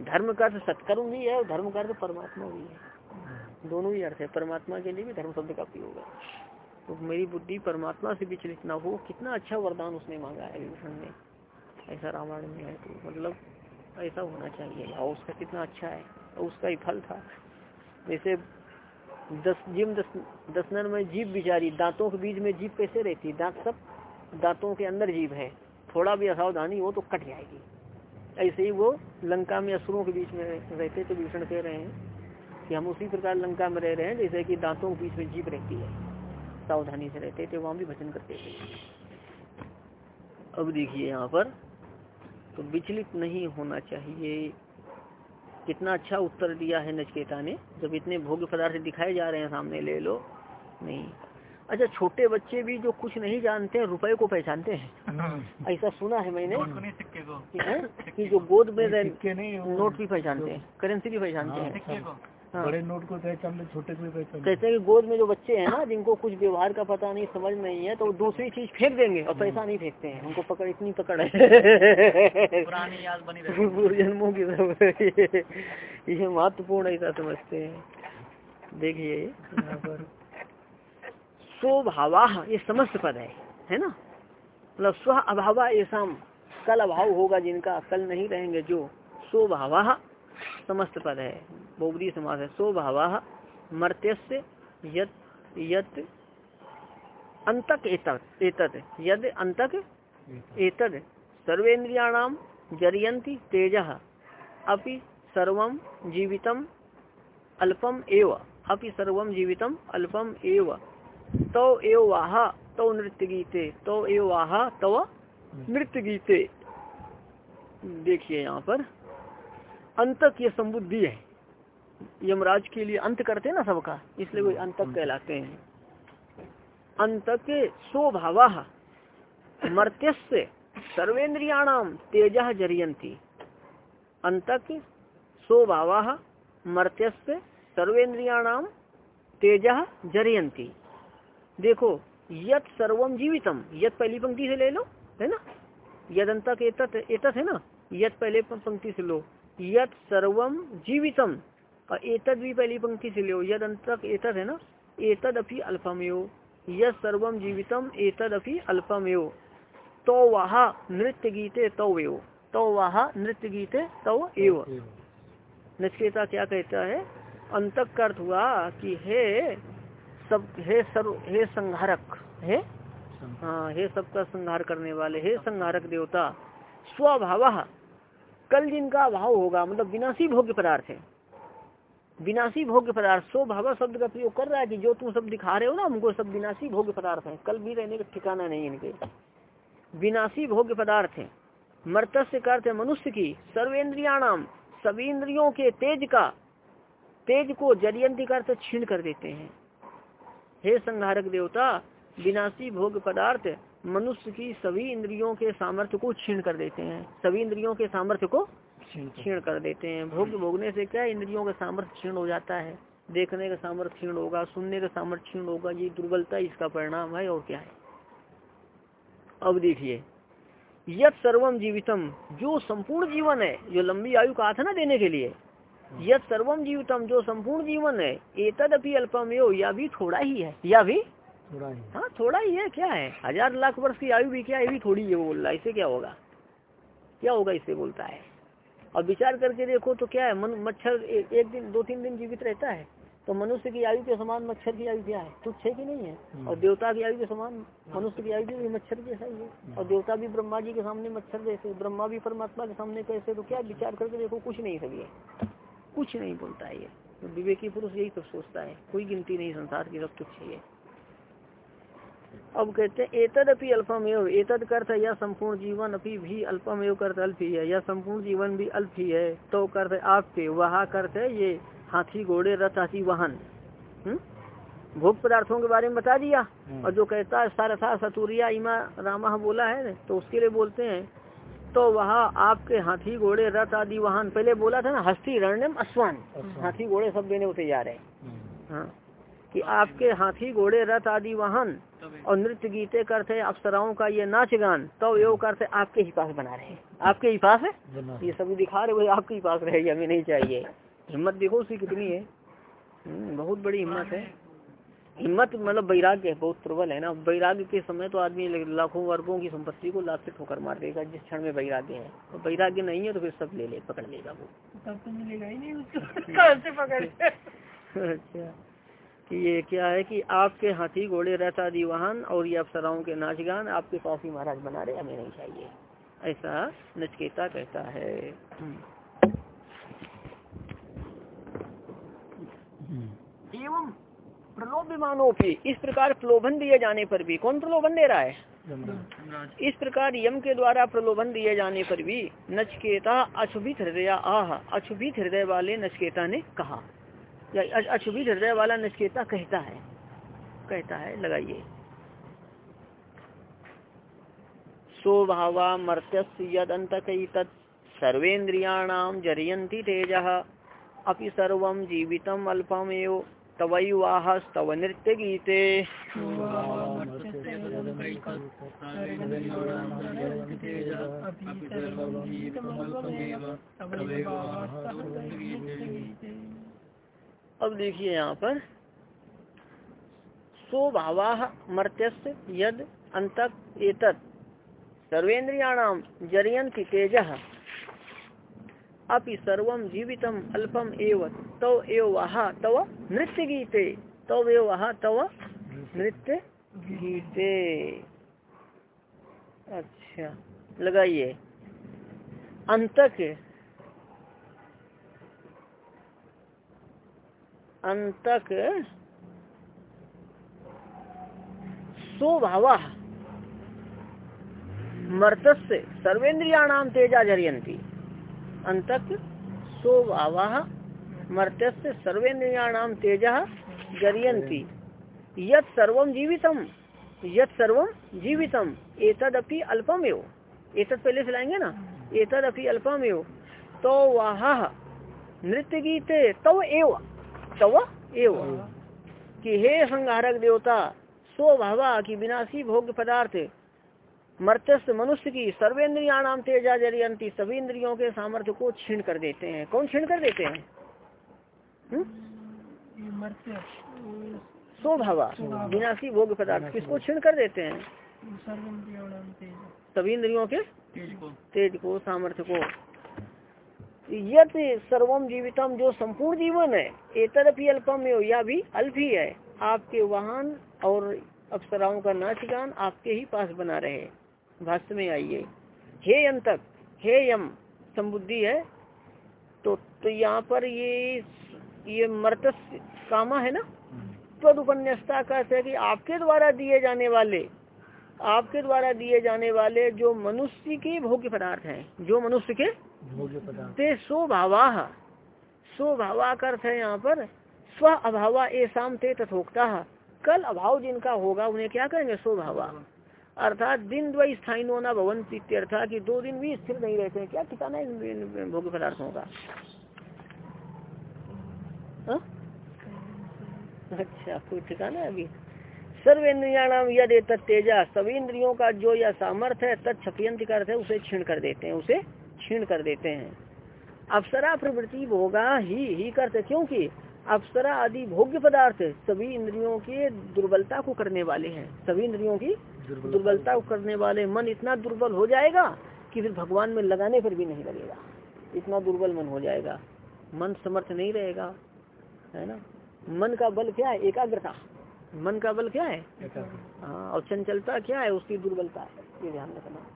धर्म का अर्थ सत्कर्म भी है और धर्म का अर्थ परमात्मा भी है। दोनों ही अर्थ है। परमात्मा के लिए भी धर्म शब्द का प्रयोग है। तो मेरी बुद्धि परमात्मा से विचलित ना हो। कितना अच्छा वरदान उसने मांगा है विभीषण ने। ऐसा रामायण में है तो मतलब ऐसा होना चाहिए। और उसका कितना अच्छा है। और उसका ही फल था। जैसे दस, जिम दस दसनन में जीव बिचारी दांतों के बीच में जीव कैसे रहती? है दांत सब दांतों के अंदर जीव है। थोड़ा भी असावधानी हो तो कट जाएगी। ऐसे ही वो लंका में असुरों के बीच में रहते तो भीषण कह रहे हैं कि हम उसी प्रकार लंका में रह रहे हैं, जैसे कि दांतों के बीच में जीप रहती है। सावधानी से रहते थे, वहाँ भी भजन करते थे। अब देखिए यहाँ पर तो विचलित नहीं होना चाहिए। कितना अच्छा उत्तर दिया है नचकेता ने, जब इतने भोग्य पदार्थ दिखाए जा रहे हैं सामने, ले लो। नहीं। अच्छा छोटे बच्चे भी जो कुछ नहीं जानते हैं रुपए को पहचानते हैं। ऐसा सुना है मैंने को जो गोद में नोट भी पहचानते हैं करेंसी भी पहचानते हैं को। हाँ। बड़े नोट को पहचान ले छोटे को भी पहचान कहते हैं कि गोद में जो बच्चे हैं ना जिनको कुछ व्यवहार का पता नहीं समझ नहीं है तो वो दूसरी चीज़ फेंक देंगे और पैसा नहीं फेंकते हैं। उनको पकड़ इतनी पकड़ है। पुरानी याद बनी जन्मों की ये महत्वपूर्ण ऐसा समझते हैं। देखिए। यहाँ पर स्वभावा ये समस्त पद है है ना? मतलब स्व अभावा ऐसा कल अभाव होगा जिनका, कल नहीं रहेंगे जो स्वभावा समस्त पद है बहुबरी समास है स्वभावा मर्त्यस्य, यत यत, अंतक एतत् यद अंतक एतद सर्वेन्द्रियाणाम जरियंती तेज, अपि सर्व जीवितम अल्पम एव, अपि सर्व जीवितम अल्पम एव। तो एव वाह तो नृत्य गीते तो एव वाह तव नृत्य गीते देखिए यहाँ पर अंतक ये संबुद्धि है। यमराज के लिए अंत करते हैं ना सबका इसलिए कोई अंतक कहलाते हैं। अंतक स्वभावा मर्त्यस्य सर्वेन्द्रियाणाम तेज जरियंती अंतक स्वभावा मर्त्यस्य सर्वेन्द्रियाणाम तेज जरियंती देखो यत सर्वम जीवितम। यत पहली पंक्ति से ले लो है ना? यद अंतक एतत एतत है ना? यत पहले पंक्ति से लो। यत सर्वम जीवितम। और एतद भी पहली पंक्ति से लो। यद अंतक एतद है ना? एतद अपि अल्पमयो यद सर्वम जीवितम एतद अपि अल्पमयो तो वाह नृत्य गीते तो एव। तो वाह नृत्य गीते तो एव। नचकेता क्या कहता है? अंतक का अर्थ हुआ कि हे सब हे सर्व हे संहारक हे? हाँ हे सबका संहार करने वाले हे संहारक देवता स्वभाव कल जिनका अभाव होगा मतलब विनाशी भोग्य पदार्थ है। विनाशी भोग्य पदार्थ स्वभाव शब्द का प्रयोग कर रहा है कि जो तुम सब दिखा रहे हो ना हमको सब विनाशी भोग्य पदार्थ है। कल भी रहने का ठिकाना नहीं इनके। विनाशी भोग्य पदार्थ है। मर्तस्य अर्थ है मनुष्य की सर्वेन्द्रियाणाम सभी इंद्रियों के तेज का तेज को जरियंती का अर्थ छीन कर देते हैं। हे संहारक देवता विनाशी भोग पदार्थ मनुष्य की सभी इंद्रियों के सामर्थ्य को छीन कर देते हैं। सभी इंद्रियों के सामर्थ्य को छीण कर देते हैं। भोग भोगने से क्या इंद्रियों का सामर्थ्य क्षीण हो जाता है? देखने का सामर्थ्य क्षीण होगा सुनने का सामर्थ्य क्षीण होगा ये दुर्बलता इसका परिणाम है और क्या है? अब देखिए यद सर्वम जीवितम जो संपूर्ण जीवन है जो लंबी आयु का था ना देने के लिए यद सर्वम जीवितम जो संपूर्ण जीवन है एतद अपनी अल्पम यो या भी थोड़ा ही है या भी थोड़ा ही। हाँ थोड़ा ही है क्या है? हज़ार लाख वर्ष की आयु भी क्या है? भी थोड़ी है वो बोल रहा है। इससे क्या होगा? क्या होगा इससे बोलता है। और विचार करके देखो तो क्या है मन मच्छर ए, एक दिन दो तीन दिन जीवित रहता है। तो मनुष्य की आयु के समान मच्छर की आयु क्या है? तुच्छ है कि नहीं है। और देवता की आयु के समान मनुष्य की आयु भी मच्छर जैसा ही है। और देवता भी ब्रह्मा जी के सामने मच्छर जैसे ब्रह्मा भी परमात्मा के सामने कैसे तो क्या विचार करके देखो कुछ नहीं ये कुछ नहीं बोलता है ये। तो विवेकी पुरुष यही सब सोचता है कोई गिनती नहीं संसार की सब तुच्छ है अब कहते हैं एतद अपनी अल्पम एव एतद करता यह संपूर्ण जीवन अपनी भी अल्पम एव करता अल्प ही है यह संपूर्ण जीवन भी अल्प ही है तो करते आपके वहा करते ये हाथी घोड़े रथ हाथी वाहन। हम्म? भोग पदार्थों के बारे में बता दिया। और जो कहता है सारथा सतुरिया इमा रामा बोला है तो उसके लिए बोलते हैं तो वहाँ आपके हाथी घोड़े रथ आदि वाहन पहले बोला था ना हस्ती रणम अश्वान। हाथी घोड़े सब देने जा रहे हैं। हाँ। कि आपके हाथी घोड़े रथ आदि वाहन और नृत्य गीते करते अप्सराओं का ये नाच गान तो योग करते आपके ही पास बना रहे। आपके ही पास है? ये सभी दिखा रहे आपके ही पास रहे हमें नहीं चाहिए। हिम्मत देखो उसकी कितनी है। हम्म, बहुत बड़ी हिम्मत है। हिम्मत मतलब वैराग्य है बहुत प्रबल है ना। वैराग्य के समय तो आदमी लाखों वर्गों की संपत्ति को लाभ से ठोकर मार देगा जिस क्षण में वैराग्य है। तो वैराग्य नहीं है तो फिर सब ले ले पकड़ लेगा वो। तब तो मिलेगा ही नहीं उसको। पकड़ अच्छा। कि ये क्या है कि आपके हाथी घोड़े रहता आदि वाहन और ये अप्सराओं के नाच गान आपके पास ही महाराज बना रहे हमें नहीं चाहिए। ऐसा नचकेता कहता है। हम्म। एवं प्रलोभमानों की इस प्रकार प्रलोभन दिए जाने पर भी। कौन प्रलोभन दे रहा है? इस प्रकार यम के द्वारा प्रलोभन दिए जाने पर भी नचकेता अशुभित हृदय आह अशुभित हृदय वाले नचकेता ने कहा। या अशुभित हृदय वाला नचकेता कहता है। कहता है लगाइए। स्वभावा मर्त्यस्य यद अंत सर्वेन्द्रियाणाम जरियंती तेज। अपि सर्व जीवितम अल्पमेव। तवैवाह स्तव नृत्य गीते अब देखिए यहाँ पर स्वभावा मर्त्यस्य यद अंतक एतत्। सर्वेन्द्रियाणाम जरियंती तेज। अपि सर्वम जीवितम अल्पम एव तव एव वहा तव नृत्य गीते तव एव वहा तव नृत्य गीते अच्छा लगाइए। अंतक अंतक स्वभावा। मर्तस्य सर्वेन्द्रियाणाम तेजा जरियंती अंतक स्वभावा मर्तस्य सर्वेन्द्रियाणाम तेजा जरियंती यत सर्वम जीवितम यत सर्वम जीवितम एतदपि अल्पमेव। एतद पहले से लाएँगे ना? एतदपि अल्पमेव। तो वह नृत्य गीते तो एव, तव एव। कि हे संहारक देवता स्वभावा की विनाशी भोग पदार्थ मर्त्यस्थ मनुष्य की सर्वेन्द्रियाणाम तेजा जरियंती सभी इंद्रियों के सामर्थ्य को छीण कर देते हैं। कौन छीण कर देते हैं? स्वभावा। विनाशी भोग पदार्थ। किसको छीण कर देते हैं? सभी इंद्रियों के? तेज को। सामर्थ्य को। यत सर्वम जीवितम जो संपूर्ण जीवन है एतरपी अल्पम या भी अल्प ही है आपके वाहन और अप्सराओं का नाच गान आपके ही पास बना रहे भाष्य में आइए हे। अंतक हे यम संबुद्धि है। तो तो यहाँ पर ये ये मर्तस कामा है ना? पद उपन्यासता कहते हैं कि आपके द्वारा दिए जाने वाले आपके द्वारा दिए जाने वाले जो मनुष्य के भोग्य पदार्थ हैं जो मनुष्य के भोग्य पदार्थ। ते स्वभावा स्वभावा का अर्थ है यहाँ पर स्व अभावा शाम ते तथोक्ता। कल अभाव जिनका होगा उन्हें क्या कहेंगे स्वभावा। अर्थात दिन द्वय स्थायी होना भवन अर्थात कि दो दिन भी स्थिर नहीं रहते हैं। क्या ठिकाना है भोग्य पदार्थों का? हा? अच्छा कोई ठिकाना है अभी? सर्व इंद्रियाणाम यद तेजा सभी इंद्रियों का जो यह सामर्थ्य है का अर्थ है, उसे छीण कर देते हैं, उसे क्षीण कर देते हैं। अप्सरा प्रवृत्ति भोगा ही ही करते क्योंकि अप्सरा आदि भोग्य पदार्थ सभी इंद्रियों के दुर्बलता को करने वाले हैं, सभी इंद्रियों की दुर्बलता को करने वाले मन इतना दुर्बल हो जाएगा कि फिर भगवान में लगाने पर भी नहीं लगेगा। इतना दुर्बल मन हो जाएगा। मन समर्थ नहीं रहेगा है ना? मन का बल क्या है? एकाग्रता। मन का बल क्या है? हाँ और चंचलता क्या है? उसकी दुर्बलता है ये ध्यान रखना।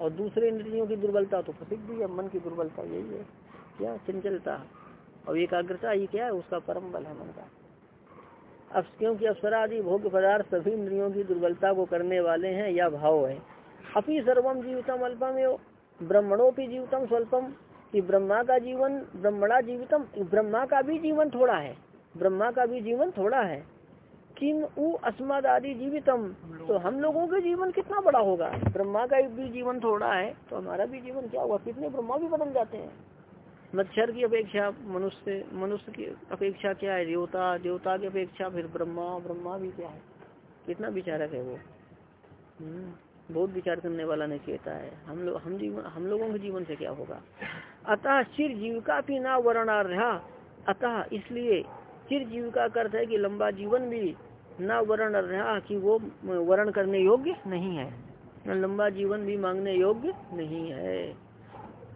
और दूसरे इंद्रियों की दुर्बलता तो प्रसिद्ध है मन की दुर्बलता यही है। क्या? चंचलता। और एकाग्रता ये क्या है? उसका परम बल है मन का। अब क्योंकि अप्सरा आदि भोग पदार्थ सभी इंद्रियों की दुर्बलता को करने वाले हैं, या भाव है। अपनी सर्वम जीवितम अल्पम एवं ब्रह्मणोपी जीवितम स्वल्पम। कि ब्रह्मा का जीवन, ब्रह्मणा जीवितम। ब्रह्मा का भी जीवन थोड़ा है। ब्रह्मा का भी जीवन थोड़ा है। किम उ अस्मद आदि जीवितम? तो हम लोगों का जीवन कितना बड़ा होगा? ब्रह्मा का भी जीवन थोड़ा है तो हमारा भी जीवन क्या होगा? कितने ब्रह्मा भी बदल जाते हैं। मच्छर की अपेक्षा मनुष्य मनुष्य की अपेक्षा क्या है? देवता देवता की अपेक्षा फिर ब्रह्मा ब्रह्मा भी क्या है? कितना विचारक है वो? हम्म, बहुत विचार करने वाला कहता है। हम लोग हम जीवन हम लोगों के जीवन से क्या होगा? अतः चिर जीविका भी ना वर्णार्हा अतः इसलिए चिर जीविका का अर्थ है कि लंबा जीवन भी न वर्ण रहा कि वो वर्ण करने योग्य नहीं है। लंबा जीवन भी मांगने योग्य नहीं है।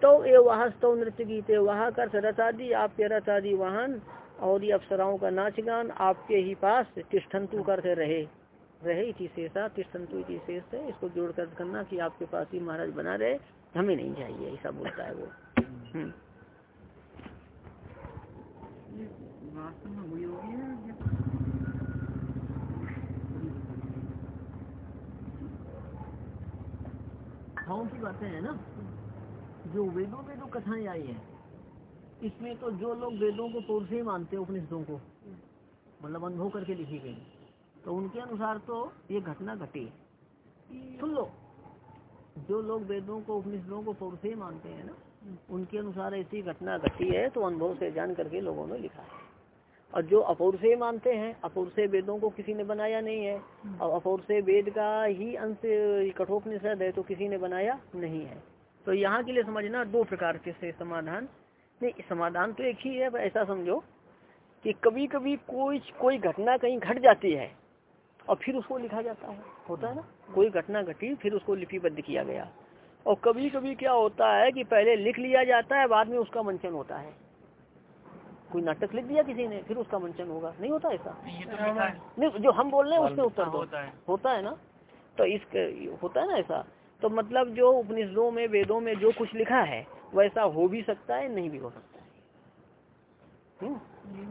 तो ए वहा तो नृत्य गीत वहा कर रथ आदि आपके रथ आदि वाहन, और ये अप्सराओं का नाच गान आपके ही पास तिष्ठंतु करते रहे। रहे इति शेषा तिष्ठंतु इति शेष है इसको जोड़ कर करना कि आपके पास ही महाराज बना रहे, हमें नहीं चाहिए, ऐसा बोलता है वो। हम्म। वास्तव में वही होगी है कथाओं की बातें हैं ना? जो वेदों में जो कथाएँ आई हैं, इसमें तो जो लोग वेदों को पौर से ही मानते हैं, उपनिषदों को मतलब अनुभव करके लिखी गई तो उनके अनुसार तो ये घटना घटी। सुन लो, जो लोग वेदों को, उपनिषदों को पौर से ही मानते हैं ना, उनके अनुसार ऐसी घटना घटी है तो अनुभव से जान करके लोगों ने लिखा है। और जो अपूर से मानते हैं अपूर से वेदों को किसी ने बनाया नहीं है, और अपूर से वेद का ही अंश, कठोपनिषद है तो किसी ने बनाया नहीं है। तो यहाँ के लिए समझना दो प्रकार के से समाधान। नहीं समाधान तो एक ही है ऐसा समझो कि कभी कभी कोई कोई घटना कहीं घट जाती है और फिर उसको लिखा जाता है। होता है ना? कोई घटना घटी फिर उसको लिपिबद्ध किया गया। और कभी कभी क्या होता है कि पहले लिख लिया जाता है बाद में उसका मंचन होता है। कोई नाटक लिख दिया किसी ने फिर उसका मंचन होगा। नहीं होता ऐसा? तो नहीं जो हम बोल रहे हैं उसमें उत्तर होता है। होता है ना? तो इस होता है ना ऐसा? तो मतलब जो उपनिषदों में वेदों में जो कुछ लिखा है वैसा हो भी सकता है नहीं भी हो सकता है? हम्म?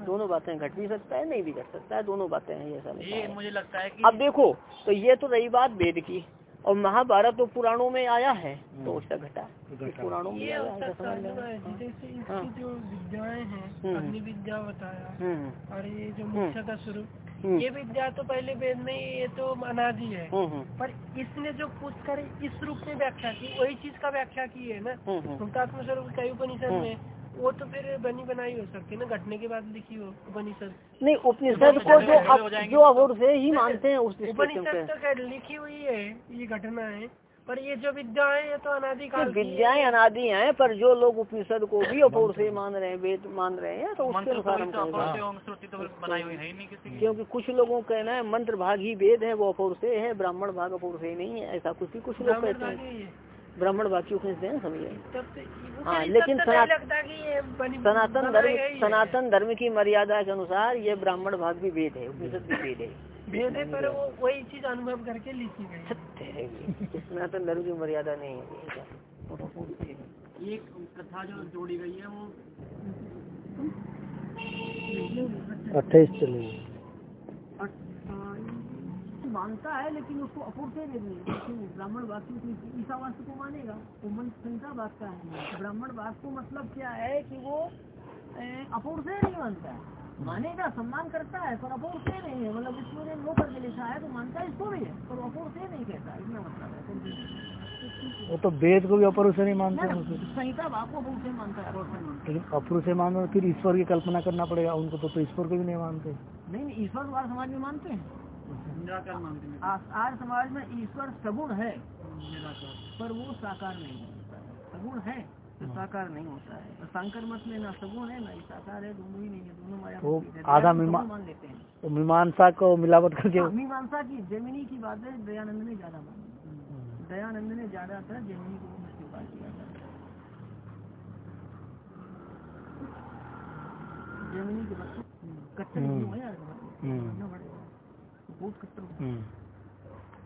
दोनों बातें घट भी सकता है नहीं भी घट सकता है दोनों बातें हैं ऐसा नहीं ये मुझे लगता है कि अब देखो तो ये तो रही बात वेद की। और महाभारत तो पुराणों में आया है तो उसका घटा पुराणों में ये आया है साधना है लो। जैसे। इसकी जो विद्याएँ हैं हम्म। अग्नि विद्या बताया हम्म और ये जो मुख्य का स्वरूप हम्म, ये विद्या तो पहले वेद में ये तो अनादि है हम्म, हम्म, पर इसने जो पूछ कर इस रूप में व्याख्या की वही चीज़ का व्याख्या की है ना हम्म, हम्म। मुक्तात्म स्वरूप कई उपनिषद हम्म। में वो तो फिर बनी बनाई हो सकती है ना घटने के बाद लिखी हो उपनिषद। नहीं उपनिषद को जो अब जो अपूर्व से ही मानते हैं उस उपनिषद तो खैर लिखी हुई है ये घटना है पर ये जो विद्या है ये तो अनादिकाल की विद्याएँ अनादि हैं पर जो लोग उपनिषद को भी अपूर्व से मान रहे हैं वेद मान रहे हैं तो उसके अनुसार हम तो कहेंगे। तो बनाई हुई नहीं किसी की। क्योंकि कुछ लोगों का कहना है मंत्र भाग ही वेद है वो अपूर्व से है ब्राह्मण भाग अपूर्व से नहीं है ऐसा कुछ ही कुछ लोग कहते है। ब्राह्मण उपनिषद है समझिए तब तो हाँ, लेकिन तो सनातन धर्म सनातन धर्म की मर्यादा के अनुसार ये ब्राह्मण भाग भी वेद है उपनिषद भी वेद है। पर वो वही चीज़ अनुभव करके लिखी गई है। सनातन धर्म की मर्यादा नहीं है एक कथा जो जोड़ी गई है वो अट्ठाईस चलेगी मानता है लेकिन उसको अपूर्व से नहीं लेकिन ब्राह्मण वाक्य की ईसा वास्तु को मानेगा। वो मन संहिता बात का है। ब्राह्मण वास्तु को मतलब क्या है कि वो अपूर्व नहीं मानता है। मानेगा सम्मान करता है पर अपूर्व से नहीं है। मतलब इसको ने लो करके लिखा है तो मानता है इसको भी है पर अपूर्व से नहीं कहता इतना मतलब है। वो तो वेद को भी अपुरुष नहीं मानते हैं। संहिता को मानता है अपूर्व से मानता लेकिन अपुरुष मानो फिर ईश्वर की कल्पना करना पड़ेगा। उनको तो, तो ईश्वर को भी नहीं मानते। नहीं ईश्वर समाज में मानते हैं। निराकार मानते हैं। आ- आर्य समाज में ईश्वर सगुण है। पर वो साकार नहीं होता है। सगुण है तो साकार नहीं होता है। तो शंकर मत में ना सगुण है ना ही साकार है दोनों ही नहीं है दोनों माया तो आधा मान लेते हैं। तो मीमांसा को मिलावट करके हाँ, मीमांसा की जमीनी की बात है दयानंद ने ज़्यादा मानी। दयानंद ने ज़्यादातर जमीनी को स्वीकार किया था। जर्मनी के बच्चों कट्टर हम्म। हो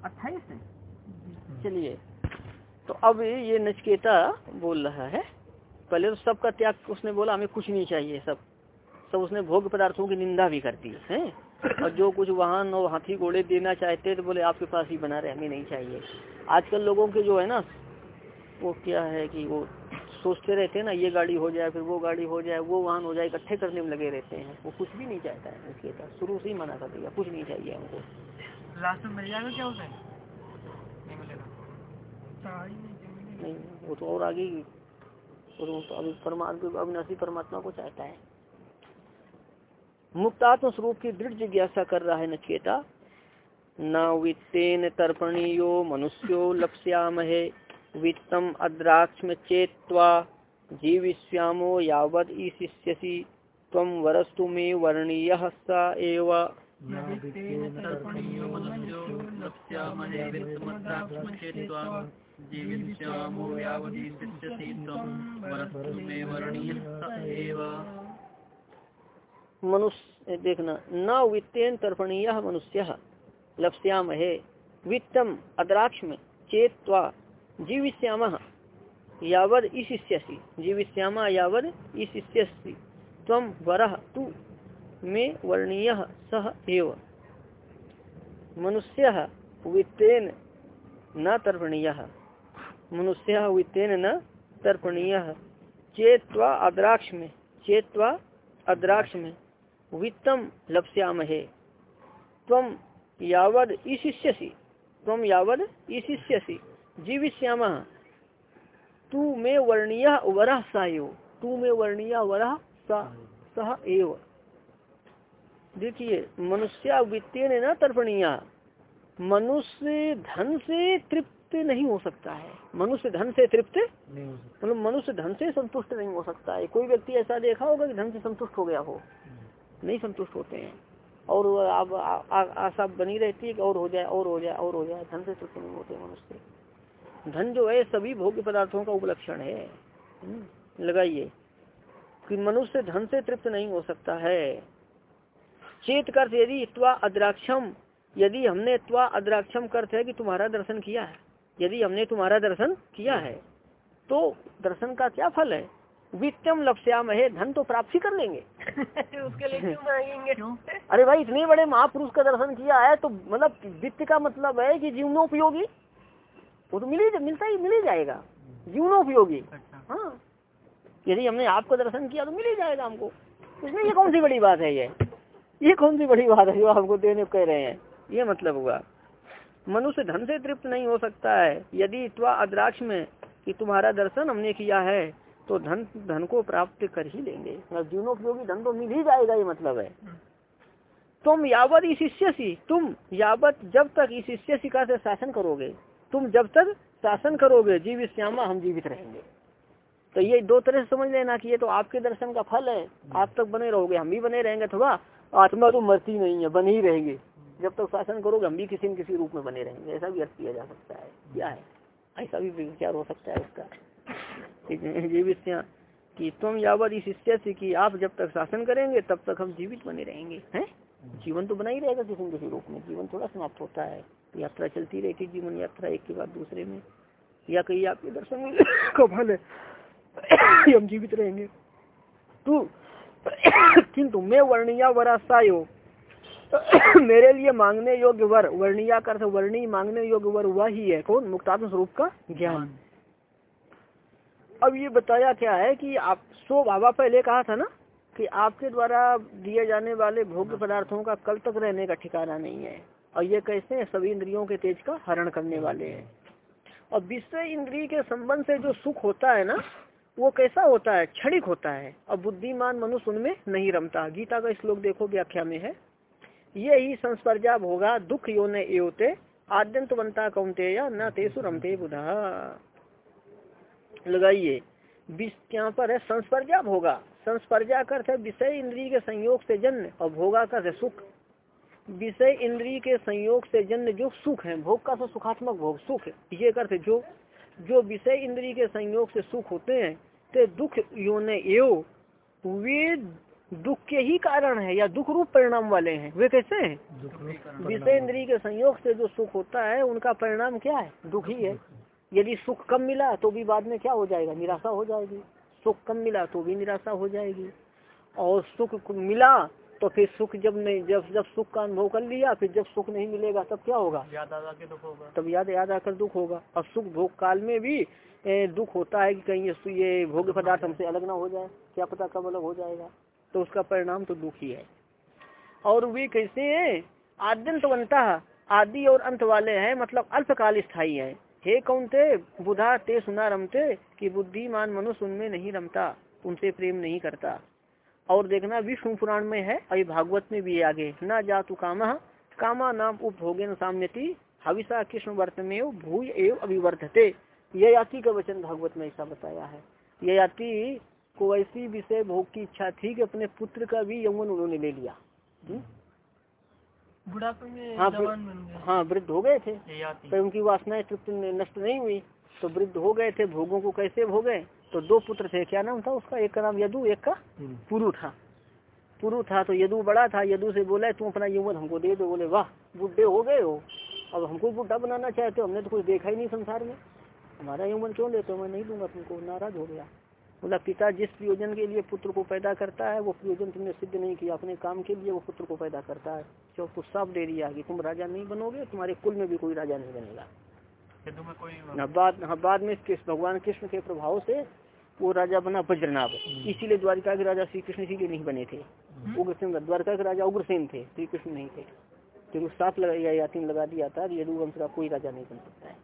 अट्ठाईस है। चलिए तो अब ये नचकेता बोल रहा है पहले तो सबका त्याग उसने बोला हमें कुछ नहीं चाहिए सब। सब उसने भोग पदार्थों की निंदा भी कर दी है? और जो कुछ वाहन और हाथी घोड़े देना चाहते तो बोले आपके पास ही बना रहे हमें नहीं चाहिए। आजकल लोगों के जो है ना वो क्या है कि वो सोचते रहते हैं ना ये गाड़ी हो जाए फिर वो गाड़ी हो जाए वो वाहन हो जाए इकट्ठे करने में लगे रहते हैं। वो कुछ भी नहीं चाहता है नचकेता शुरू से ही मना कर दिया कुछ नहीं चाहिए हमको। लास्ट में मिल जाएगा क्या उसे? नहीं नहीं वो तो और आगे तो अभी परमात्मा अविनाशी परमात्मा को चाहता है। मुक्तात्म स्वरूप की दृढ़ जिज्ञासा कर रहा है नचेता। न वित्तेन तर्पणीयो मनुष्यो लक्ष्यामहे। वित्तम अद्राक्ष्म चेत्वा जीविष्यामो यावद ईशिष्यसि। त्वं वरस्तु मे वर्णीय स एव। मनुष्य देखना, न वित्तेन तर्पणीय मनुष्य। लप्स्यामहे वित्तम अद्राक्ष्म चेत्वा जीविष्याम, यावद ईशिष्यसि जीविष्यामा, यावद ईशिष्यसि त्वं वरः तु मे वर्णीय सह एव। मनुष्य वित्तेन न तर्पणीय। मनुष्य वित्तेन न तर्पणीय। चेत्वा अद्राक्ष में चेत्वा अद्राक्ष में वित्तम लप्स्यामहे। त्वम यावद ईशिष्यसि त्वम यावद ईशिष्यसि जीविष्याम। तू में वर्णीय वरः सा तू में वर्णीय वरः सा सह एव। देखिए मनुष्य वित्तीय न तर्पणीय। मनुष्य धन से तृप्त नहीं हो सकता है। मनुष्य धन से तृप्त नहीं हो सकता। मतलब मनुष्य धन से संतुष्ट नहीं हो सकता है। कोई व्यक्ति ऐसा देखा होगा कि धन से संतुष्ट हो गया हो। नहीं संतुष्ट होते हैं। और अब आशा बनी रहती है कि और हो जाए और हो जाए और हो जाए। धन से तृप्त नहीं होते मनुष्य। धन जो है सभी भोग्य पदार्थों का उपलक्षण है। हम्म, लगाइए। कि मनुष्य धन से तृप्त नहीं हो सकता है। चेत कर यदि त्वा अद्राक्षम यदि हमने त्वा अद्राक्षम करते है कि तुम्हारा दर्शन किया है यदि हमने तुम्हारा दर्शन किया है तो दर्शन का क्या फल है? वित्तम लक्ष्याम है धन तो प्राप्त ही कर लेंगे। उसके लिए क्यों मांगेंगे? अरे भाई इतने बड़े महापुरुष का दर्शन किया है तो मतलब वित्त का मतलब है कि जीवनोपयोगी? वो तो मिल मिलता ही मिल ही जाएगा। जीवनोपयोगी। अच्छा। हाँ। यदि हमने आपका दर्शन किया तो मिल ही जाएगा हमको। इसमें ये कौन सी बड़ी बात है ये? ये कौन सी बड़ी बात है जो हमको देने कह रहे हैं? ये मतलब हुआ। मनुष्य धन से तृप्त नहीं हो सकता है। यदि त्वा अद्राक्ष में कि तुम्हारा दर्शन हमने किया है तो धन धन को प्राप्त कर ही लेंगे। मतलब जीवनोपयोगी धन तो मिल ही जाएगा ये मतलब है। तुम यावत इस शिष्य सी। तुम यावत जब तक इस शिष्य शिका से शासन करोगे। तुम जब तक शासन करोगे जीवित श्यामा, हम जीवित रहेंगे। तो ये दो तरह से समझ लेना कि ये तो आपके दर्शन का फल है। आप तक बने रहोगे, हम भी बने रहेंगे थोड़ा। आत्मा तो मरती नहीं है, बने ही रहेंगे। जब तक शासन करोगे, हम भी किसी न किसी रूप में बने रहेंगे। ऐसा भी अर्थ किया जा सकता है। क्या है? ऐसा भी विचार हो सकता है उसका ठीक है जीवित कि तुम यावत इस शिष्य से कि आप जब तक शासन करेंगे, तब तक हम जीवित बने रहेंगे। हैं? जीवन तो बना ही रहेगा किसी न किसी रूप में। जीवन थोड़ा समाप्त होता है यात्रा चलती रहती जीवन यात्रा एक के बाद दूसरे में। या कहीं आपके दर्शन का फल है। हम जीवित रहेंगे। तू किंतु मैं वर्णिया वरासायो मेरे लिए मांगने योग्य वर वर्णिया का अर्थ वर्णी मांगने योग्य वर वह ही है। कौन? मुक्तात्म स्वरूप का ज्ञान। अब ये बताया क्या है कि आप सो बाबा पहले कहा था ना? कि आपके द्वारा दिए जाने वाले भोग्य पदार्थों का कल तक रहने का ठिकाना नहीं है। और ये कैसे हैं? सभी इंद्रियों के तेज का हरण करने वाले हैं। और विषय इंद्रिय के संबंध से जो सुख होता है ना, वो कैसा होता है? क्षणिक होता है। और बुद्धिमान मनुष्य उनमें नहीं रमता। गीता का श्लोक देखो, व्याख्या में है। ये ही संस्पर्जा भोगा दुख योने एवते आद्यंत बनता कौनते या न तेसु रमते बुधा। लगाइए। यहाँ पर है, संस्पर्जा भोगा। संस्पर्जा का अर्थ है विषय इंद्री के संयोग से जन्म और भोगा का अर्थ है सुख। विषय इंद्री के संयोग से जन्म जो सुख है भोग का तो सुखात्मक भोग सुख ये अर्थ जो जो विषय इंद्री के संयोग से सुख होते हैं ते दुख योने एव वे दुख के ही कारण है या दुख रूप परिणाम वाले हैं। वे कैसे हैं? विषय इंद्री के संयोग से जो सुख होता है उनका परिणाम क्या है? दुख ही है। यदि सुख कम मिला तो भी बाद में क्या हो जाएगा? निराशा हो जाएगी। सुख कम मिला तो भी निराशा हो जाएगी। और सुख मिला तो फिर सुख जब नहीं जब जब सुख का अनुभव कर लिया फिर जब सुख नहीं मिलेगा तब क्या होगा? याद आदा के दुख होगा? तब याद याद आकर दुख होगा। और सुख भोग काल में भी ए, दुख होता है कि कहीं ये, ये भोग पदार्थ हमसे अलग ना हो जाए। क्या पता कब अलग हो जाएगा? तो उसका परिणाम तो दुख ही है। और वे कैसे हैं? आद्यंतवंता आदि और अंत वाले हैं मतलब अल्पकाल स्थायी है। हे कौन थे? बुधा ते सुना रमते कि बुद्धिमान मनुष्य उनमें नहीं रमता, उनसे प्रेम नहीं करता। और देखना, विष्णु पुराण में है, अभी भागवत में भी है आगे। न जातु कामा कामा नाम उपभोगेन साम्यति, हविषा कृष्ण वर्त में भूय एव अभिवर्धते। ये याति का वचन भागवत में ऐसा बताया है। ये याति को ऐसी विषय भोग की इच्छा थी कि अपने पुत्र का भी यौवन उन्होंने ले लिया। हम्म? बुढ़ापे में हाँ, हाँ वृद्ध हो गए थे। पर उनकी वासनाएँ तृप्त नष्ट नहीं हुई। तो वृद्ध हो गए थे भोगों को कैसे भोगे? तो दो पुत्र थे क्या नाम था उसका? एक का नाम यदु एक का पुरु था। पुरु था तो यदु बड़ा था। यदु से बोला तू अपना यौवन हमको दे दो। बोले वाह बुढ़े हो गए हो। अब हमको बुढ़ा बनाना चाहते हो। हमने तो कुछ देखा ही नहीं संसार में। हमारा यौवन क्यों लेते हो? मैं नहीं दूँगा तुमको। नाराज़ हो गया। बोला पिता जिस प्रयोजन के लिए पुत्र को पैदा करता है वो प्रयोजन तुमने सिद्ध नहीं किया। अपने काम के लिए वो पुत्र को पैदा करता है। जो कुछ साफ़ दे दिया कि तुम राजा नहीं बनोगे तुम्हारे कुल में भी कोई राजा नहीं बनेगा। ना बाद हाँ, बाद में कृष्ण भगवान कृष्ण के प्रभाव से वो राजा बना वज्रनाभ इसीलिए द्वारिका के राजा श्री कृष्ण इसीलिए नहीं बने थे। उग्रसेन द्वारका के राजा उग्रसेन थे श्री कृष्ण नहीं थे। क्योंकि साफ़ लगा या यातिन लगा दिया था कि यदु वंश का कोई राजा नहीं बन सकता है।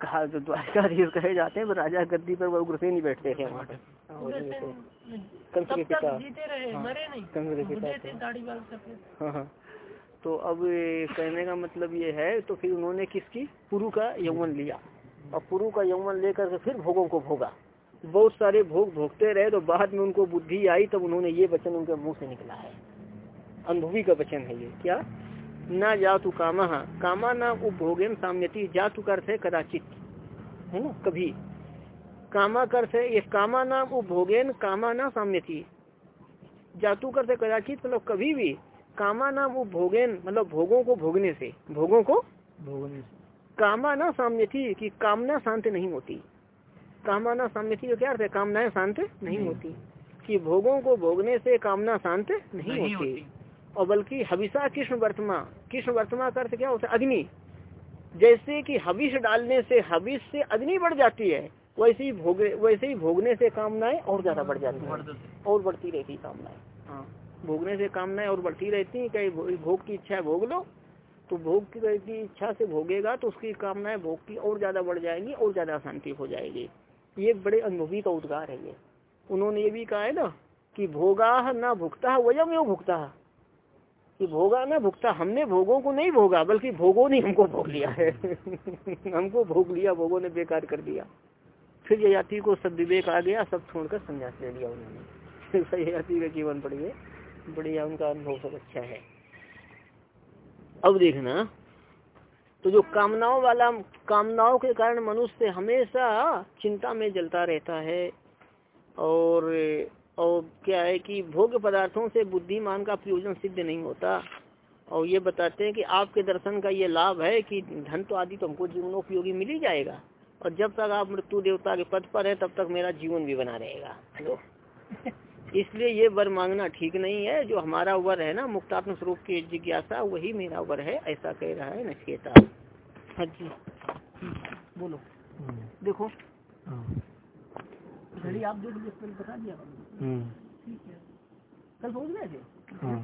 कहा जो द्वारकाधीश कहे जाते हैं राजा गद्दी पर वो उग्रसेन ही बैठते वहाँ हाँ, जैसे कंस के पिता। हाँ, कंस के पिता हाँ हाँ। तो अब कहने का मतलब ये है तो फिर उन्होंने किसकी? पुरु का यौवन लिया। और पुरु का यौवन लेकर के फिर भोगों को भोगा। बहुत सारे भोग भोगते रहे तो बाद में उनको बुद्धि आई तब उन्होंने ये वचन उनके मुँह से निकला है। अनुभवी का वचन है ये। क्या? न जातु कामा। कामा न उपभोगेन साम्यति जातु कर थे कदाचित। है ना? कभी। कामा कर थे ये कामा नाम उपभोगेन कामा ना साम्यति। जातु कर थे कदाचित मतलब कभी भी कामा नाम उपभोगेन मतलब भोगों को भोगने से भोगों को भोगने से। कामा ना साम्य थी कि कामना शांत नहीं होती। कामना ना साम्य थी का क्या अर्थ है? कामनाएँ शांत नहीं होती। कि भोगों को भोगने से कामना शांत नहीं, नहीं होती। और बल्कि हविषा कृष्ण वर्तमा कृष्ण वर्तमा का अर्थ क्या होता है? अग्नि। जैसे कि हविष डालने से हविष से अग्नि बढ़ जाती है वैसे ही भोग वैसे ही भोगने से कामनाएँ और ज़्यादा बढ़ जाती है। और बढ़ती रहती कामनाएँ। हाँ भोगने से कामनाएँ और बढ़ती रहती हैं कहीं भोग की इच्छा भोग लो तो भोग की इच्छा से भोगेगा तो उसकी कामनाएँ भोग की और ज़्यादा बढ़ जाएँगी और ज़्यादा अशांति हो जाएगी। ये बड़े अनुभवी का उद्गार है ये। उन्होंने ये भी कहा है ना कि भोगा न भुगता वयम एवं भुगता कि भोगा ना भुगता, हमने भोगों को नहीं भोगा, बल्कि भोगों ने हमको भोग लिया है। हमको भोग लिया, भोगों ने बेकार कर दिया। फिर ययाति को सब विवेक आ गया, सब छोड़कर संन्यास ले लिया उन्होंने। ययाति का जीवन बढ़िए बढ़िया उनका अनुभव सब अच्छा है। अब देखना तो जो कामनाओं वाला, कामनाओं के कारण मनुष्य हमेशा चिंता में जलता रहता है और और क्या है कि भोग पदार्थों से बुद्धिमान का प्रयोजन सिद्ध नहीं होता। और ये बताते हैं कि आपके दर्शन का ये लाभ है कि धन तो आदि तो हमको जीवनोपयोगी मिल ही जाएगा। और जब तक आप मृत्यु देवता के पद पर है तब तक मेरा जीवन भी बना रहेगा। तो इसलिए ये वर मांगना ठीक नहीं है। जो हमारा वर है ना मुक्तात्म स्वरूप की जिज्ञासा वही मेरा वर है ऐसा कह रहा है नचकेता। हाँ जी। बोलो। देखो। घड़ी आप दो बजे पहले बता दिया हम्म। ठीक है। कल पहुँच गए थे? हाँ।